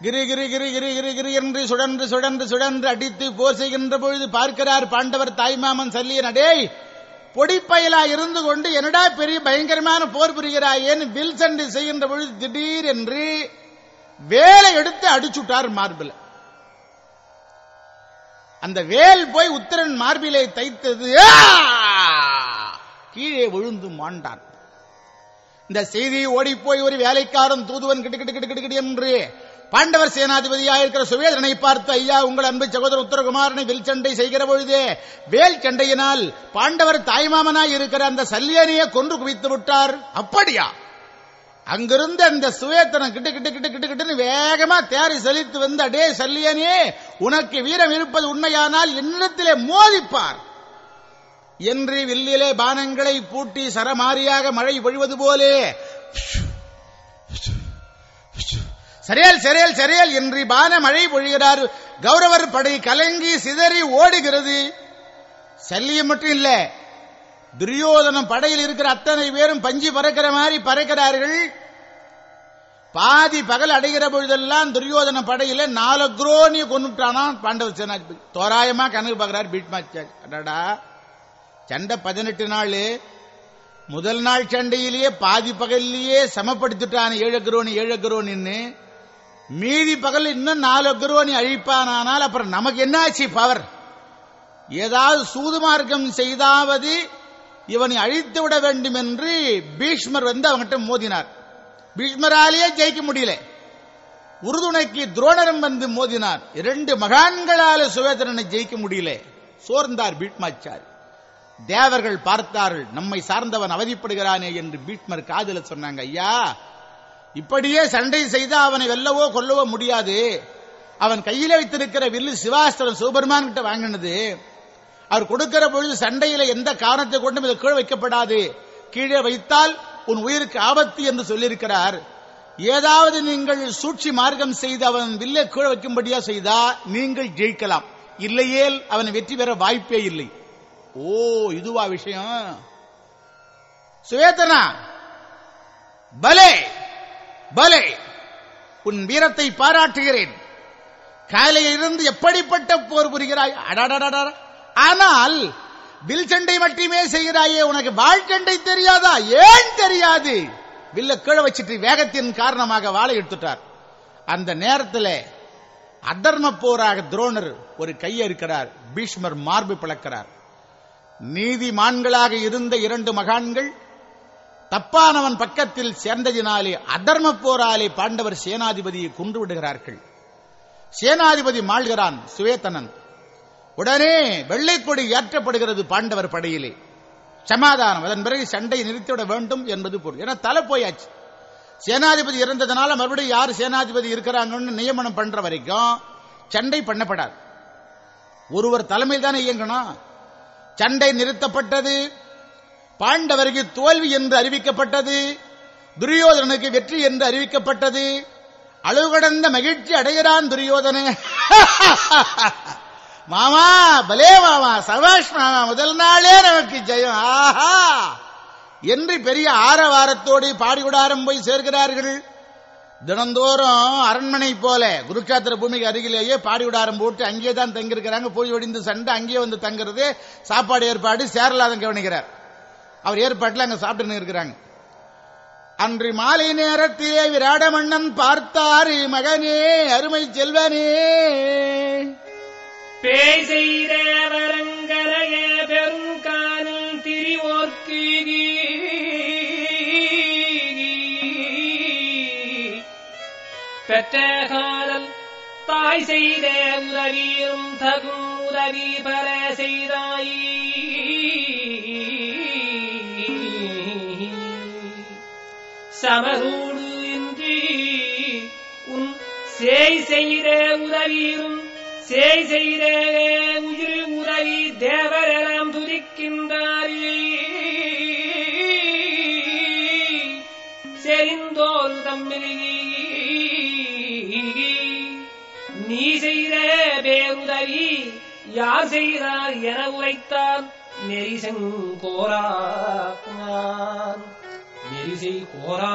கிரி கிரி கிரி கிரி கிரி கிரி என்று சுழன்று சுழன்று சுழன்று அடித்து போர் செய்கின்ற பொழுது பார்க்கிறார் பாண்டவர் தாய்மாமன் சல்லியன் அடேய் பொடிப்பயலா இருந்து கொண்டு என்னடா பெரிய பயங்கரமான போர் புரிகிறாயேன்னு வில் சண்டை செய்கின்ற பொழுது திடீர் என்று வேலை எடுத்து அடிச்சுட்டார் மார்பில். அந்த வேல் போய் உத்தரன் மார்பிலை தைத்தது. கீழே விழுந்து மாண்டான். இந்த செய்தி ஓடி போய் ஒரு வேலைக்காரன் தூதுவன் கிட்டு கிட்டு கிட்டு கிட்டு என்று பாண்டவர் சேனாதிபதியாயிருக்கிற சுவேதனை பார்த்து ஐயா உங்கள் அன்பு சகோதரர் உத்தரகுமாரனை வில் சண்டை செய்கிற பொழுதே வேல் சண்டையினால் பாண்டவர் தாய்மாமனாய் இருக்கிற அந்த சல்யனையே கொன்று குவித்து விட்டார். அப்படியா? அங்கிருந்து அந்த சுவேத்தனம் கிட்டு கிட்டு கிட்டு கிட்டு கிட்டுன்னு வேகமா தேறி செலுத்து வந்து அடே சல்லியனே உனக்கு வீரம் இருப்பது உண்மையானால் என்னிடத்திலே மோதிப்பார். என்று வில்லிலே பானங்களை பூட்டி சரமாரியாக மழை பொழிவது போலே சரியல் சரியல் சரியல் என்று பான மழை பொழிகிறார். கௌரவர் படை கலங்கி சிதறி ஓடுகிறது. சல்லியம் மட்டும் இல்ல துரியோதனம் படையில் இருக்கிற அத்தனை பேரும் பஞ்சு பறக்கிற மாதிரி பறக்கிறார்கள். பாதி பகல் அடைகிற பொழுதெல்லாம் துரியோதன படையில நாலு குரோனிய கொண்டுட்டானா பாண்டவ சேனா தோராயமா கணக்கு பார்க்கிறார் பீட்மாச்சார் அடடா. சண்டை பதினெட்டு நாள். முதல் நாள் சண்டையிலேயே பாதி பகல்லையே சமப்படுத்திட்டான் ஏழு குரோனி ஏழு குரோனின்னு மீதி பகல் இன்னும் நாலு குரோனி அழிப்பானால் அப்புறம் நமக்கு என்னாச்சு பவர் ஏதாவது சூதுமார்க்கம் செய்தாவது இவனை அழித்து விட வேண்டும் என்று பீஷ்மர் வந்து அவங்ககிட்ட மோதினார். பீஷ்மராலேயே ஜெயிக்க முடியல. உறுதுணைக்கு துரோணரும் வந்து மோதினார். இரண்டு மகான்களால சுவேதரனை ஜெயிக்க முடியல. சோர்ந்தார் பீட்மாச்சார் தேவர்கள் பார்த்தார்கள் நம்மை சார்ந்தவன் அவதிப்படுகிறானே என்று பீஷ்மர் காதல சொன்னாங்க ஐயா இப்படியே சண்டை செய்து அவனை வெல்லவோ கொல்லவோ முடியாது. அவன் கையில வைத்திருக்கிற வில்லு சிவாஸ்திரம் சூபர்மான் கிட்ட வாங்கினது. அவர் கொடுக்கிற பொழுது சண்டையில எந்த காரணத்தை கொண்டும் இதை கீழே வைக்கப்படாது. கீழே வைத்தால் உன் உயிருக்கு ஆபத்து என்று சொல்லியிருக்கிறார். ஏதாவது நீங்கள் சூழ்ச்சி மார்க்கம் செய்து அவன் வில்லை கீழே வைக்கும்படியா செய்தா நீங்கள் ஜெயிக்கலாம். இல்லையேல் அவன் வெற்றி பெற வாய்ப்பே இல்லை. ஓ இதுவா விஷயம். சுவேதனா பலே பலே உன் வீரத்தை பாராட்டுகிறேன். காலையிலிருந்து எப்படிப்பட்ட போர் புரிகிறாய்? அடாடாடா ஆனால் வில் சண்டை மட்டுமே செய்கிறாயே உனக்கு வாழ் சண்டை தெரியாதா? ஏன் தெரியாது? வில்ல கீழே வச்சிட்டு வேகத்தின் காரணமாக வாழை எடுத்துட்டார் அந்த நேரத்தில் அதர்ம போராக துரோணர் ஒரு கையை இருக்கிறார். பீஷ்மர் மார்பு பிளக்கிறார். நீதிமான்களாக இருந்த இரண்டு மகான்கள் தப்பானவன் பக்கத்தில் சேர்ந்ததினாலே அதர்ம போராலே பாண்டவர் சேனாதிபதியை கொன்று விடுகிறார்கள். சேனாதிபதி மாள்கிறான் சுவேத்தனன் உடனே வெள்ளைக்கொடி ஏற்றப்படுகிறது பாண்டவர் படையிலே. சமாதானம். அதன் பிறகு சண்டை நிறுத்திவிட வேண்டும் என்பது பொருள். ஏன்னா தலை போயாச்சு. சேனாதிபதி இறந்ததுனால மறுபடியும் யார் சேனாதிபதி இருக்கிறாங்கன்னு நியமனம் பண்ற வரைக்கும் சண்டை பண்ணப்படாது. ஒருவர் தலைமையில் தானே இயங்கணும். சண்டை நிறுத்தப்பட்டது. பாண்டவருக்கு தோல்வி என்று அறிவிக்கப்பட்டது. துரியோதனனுக்கு வெற்றி என்று அறிவிக்கப்பட்டது. அளவு கடந்த மகிழ்ச்சி அடைகிறான் துரியோதனன். மாமா பலே மாமா சபாஷ் மாமா முதல் நாளே நமக்கு ஜெயம். ஆஹா! என்று பெரிய ஆரவாரத்தோடு பாடிவிடாரம் போய் சேர்கிறார்கள். தினந்தோறும் அரண்மனை போல குருக்காத்திர பூமிக்கு அருகிலேயே பாடிவிடாரம் போட்டு அங்கேயே தான் தங்கியிருக்கிறாங்க. போய் ஒடிந்து சண்டை அங்கேயே வந்து தங்குறது சாப்பாடு ஏற்பாடு சேரலாதன் கவனிக்கிறார். அவர் ஏற்பாட்டில் அங்க சாப்பிட்டு இருக்கிறாங்க. அன்று மாலை நேரத்திலே விராட மன்னன் பார்த்தாரு மகனே அருமை செல்வனே. பேய் செய்த வரங்கரைய பெருங்கானில் திரிவோர்க்கு பெற்ற காதல் தாய் செய்த உதவியும் தகும் உதவி பெற செய்தாய். சமரூடு இன்றி உன் சேய் செய்த உதவியும் சேய் செய்த உயிர் உதவி தேவரெல்லாம் துதிக்கின்றாரே. செறிந்தோல் தம்மிருகி நீ செய்த பேருதவி யார் செய்தார் என உரைத்தார். நெரிசங்கோரான் நெரிசை கோரா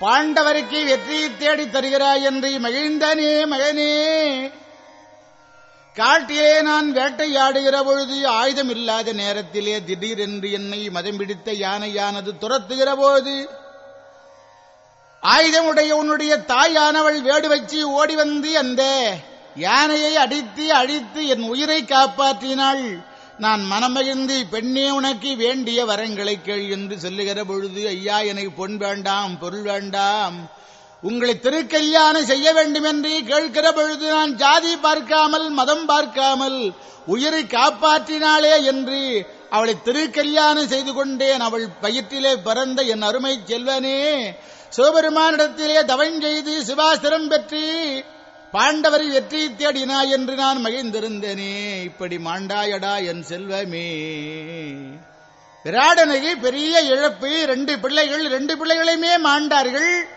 பாண்டவருக்கு வெற்றியை தேடி தருகிறாய் என்று மகிழ்ந்தனே மகனே. காட்டிலே நான் வேட்டையாடுகிற பொழுது ஆயுதம் இல்லாத நேரத்திலே திடீரென்று என்னை மதம் பிடித்த யானையானது துரத்துகிற போது ஆயுதமுடைய உன்னுடைய தாயானவள் வேடு வச்சு ஓடி வந்து அந்த யானையை அடித்து அழித்து என் உயிரை காப்பாற்றினாள். நான் மனமகிழ்ந்து பெண்ணே உனக்கு வேண்டிய வரங்களை கேள் என்று சொல்லுகிற பொழுது ஐயா எனக்கு பொன் வேண்டாம் பொருள் வேண்டாம். உங்களை திருக்கல்யாணம் செய்ய வேண்டும் என்று கேட்கிற பொழுது நான் ஜாதி பார்க்காமல் மதம் பார்க்காமல் உயிரை காப்பாற்றினாளே என்று அவளை திருக்கல்யாணம் செய்து கொண்டேன். அவள் பயிற்றிலே பிறந்த என் அருமை செல்வனே. சிவபெருமானிடத்திலே தவஞ்செய்து சிவாசிரம் பெற்று பாண்டவரை வெற்றி தேடினா என்று நான் மகிழ்ந்திருந்தேனே. இப்படி மாண்டாயடா என் செல்வமே. விராடனையை பெரிய இழப்பு ரெண்டு பிள்ளைகள் ரெண்டு பிள்ளைகளையுமே மாண்டார்கள்.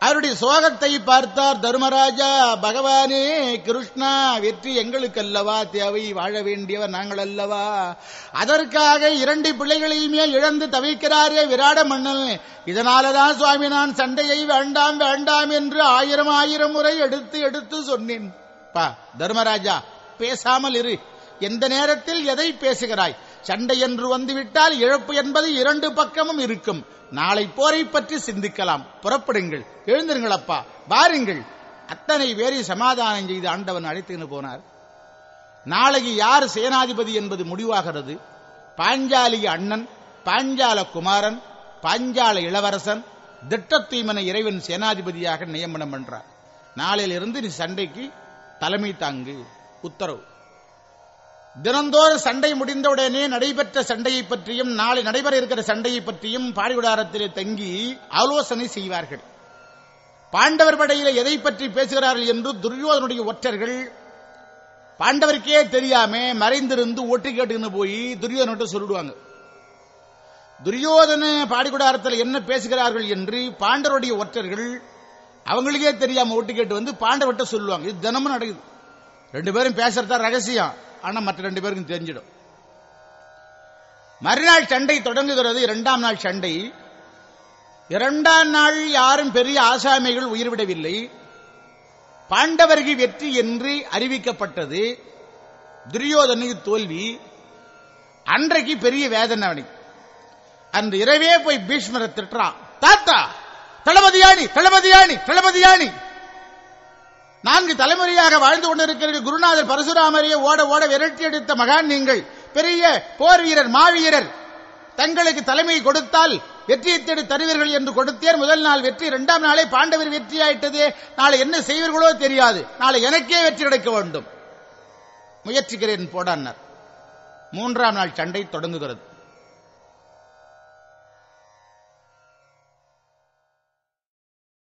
அவருடைய சோகத்தை பார்த்தார் தர்மராஜா பகவானே கிருஷ்ணா வெற்றி எங்களுக்கு அல்லவா தேவை வாழ வேண்டியவர் நாங்கள் அல்லவா அதற்காக இரண்டு பிள்ளைகளையுமே இழந்து தவிக்கிறாரே விராட மன்னன்? இதனாலதான் சுவாமி நான் சண்டையை வேண்டாம் வேண்டாம் என்று ஆயிரம் ஆயிரம் முறை எடுத்து எடுத்து சொன்னேன். பா தர்மராஜா பேசாமல் இரு. எந்த நேரத்தில் எதை பேசுகிறாய்? சண்டை என்று வந்துவிட்டால் இழப்பு என்பது இரண்டு பக்கமும் இருக்கும். நாளை போரை பற்றி சிந்திக்கலாம். புறப்படுங்கள். எழுந்திருங்கள் அப்பா. வாருங்கள். அத்தனை பேரை சமாதானம் செய்து ஆண்டவன் அழைத்துன்னு போனார். நாளைக்கு யார் சேனாதிபதி என்பது முடிவாகிறது. பாஞ்சாலி அண்ணன் பாஞ்சால குமாரன் பாஞ்சால இளவரசன் திட்டத்தீமன இறைவன் சேனாதிபதியாக நியமனம் பண்றார். நாளையிலிருந்து நீ சண்டைக்கு தலைமை தாங்கு. உத்தரவு. தினந்தோறும் சண்டை முடிந்தவுடனே நடைபெற்ற சண்டையை பற்றியும் நாளை நடைபெற இருக்கிற சண்டையை பற்றியும் பாடிவிடாரத்திலே தங்கி ஆலோசனை செய்வார்கள். பாண்டவர் படையில எதை பற்றி பேசுகிறார்கள் என்று துரியோதனுடைய ஒற்றர்கள் பாண்டவருக்கே தெரியாம மறைந்திருந்து ஒட்டு கேட்டுன்னு போய் துரியோதனிட்ட சொல்லிடுவாங்க. துரியோதன பாடிகுடாரத்தில் என்ன பேசுகிறார்கள் என்று பாண்டவருடைய ஒற்றர்கள் அவங்களுக்கே தெரியாம ஒட்டு கேட்டு வந்து பாண்டவர்கிட்ட சொல்லுவாங்க. இது தினமும் நடக்குது. ரெண்டு பேரும் பேசுறதா ரகசியம். ஆனா மற்ற ரெண்டு பேருக்கும் தெரிஞ்சிடும். மறுநாள் சண்டை தொடங்குகிறது இரண்டாம் நாள் சண்டை. இரண்டாம் நாள் யாரும் பெரிய ஆசாமிகள் உயிர்விடவில்லை. பாண்டவருக்கு வெற்றி என்று அறிவிக்கப்பட்டது. துரியோதனுக்கு தோல்வி. அன்றைக்கு பெரிய வேதனை அவனுக்கு. அந்த இரவே போய் பீஷ்மரை திட்டுறான் தாத்தா தளபதியாணி தளபதியாணி தளபதியாணி நான்கு தலைமுறையாக வாழ்ந்து கொண்டிருக்கிற குருநாதர் பரசுராமரையே ஓட ஓட விரட்டி எடுத்த மகான் நீங்கள். பெரிய போர் வீரர் மாவீரர். தங்களுக்கு தலைமை கொடுத்தால் வெற்றியை தேடி தருவீர்கள் என்று கொடுத்தேன். முதல் நாள் வெற்றி இரண்டாம் நாளே பாண்டவர் வெற்றியாயிட்டதே நாளை என்ன செய்வீர்களோ தெரியாது. நாளை எனக்கே வெற்றி கிடைக்க வேண்டும். முயற்சிக்கிறேன் போடான்னார். மூன்றாம் நாள் சண்டை தொடங்குகிறது.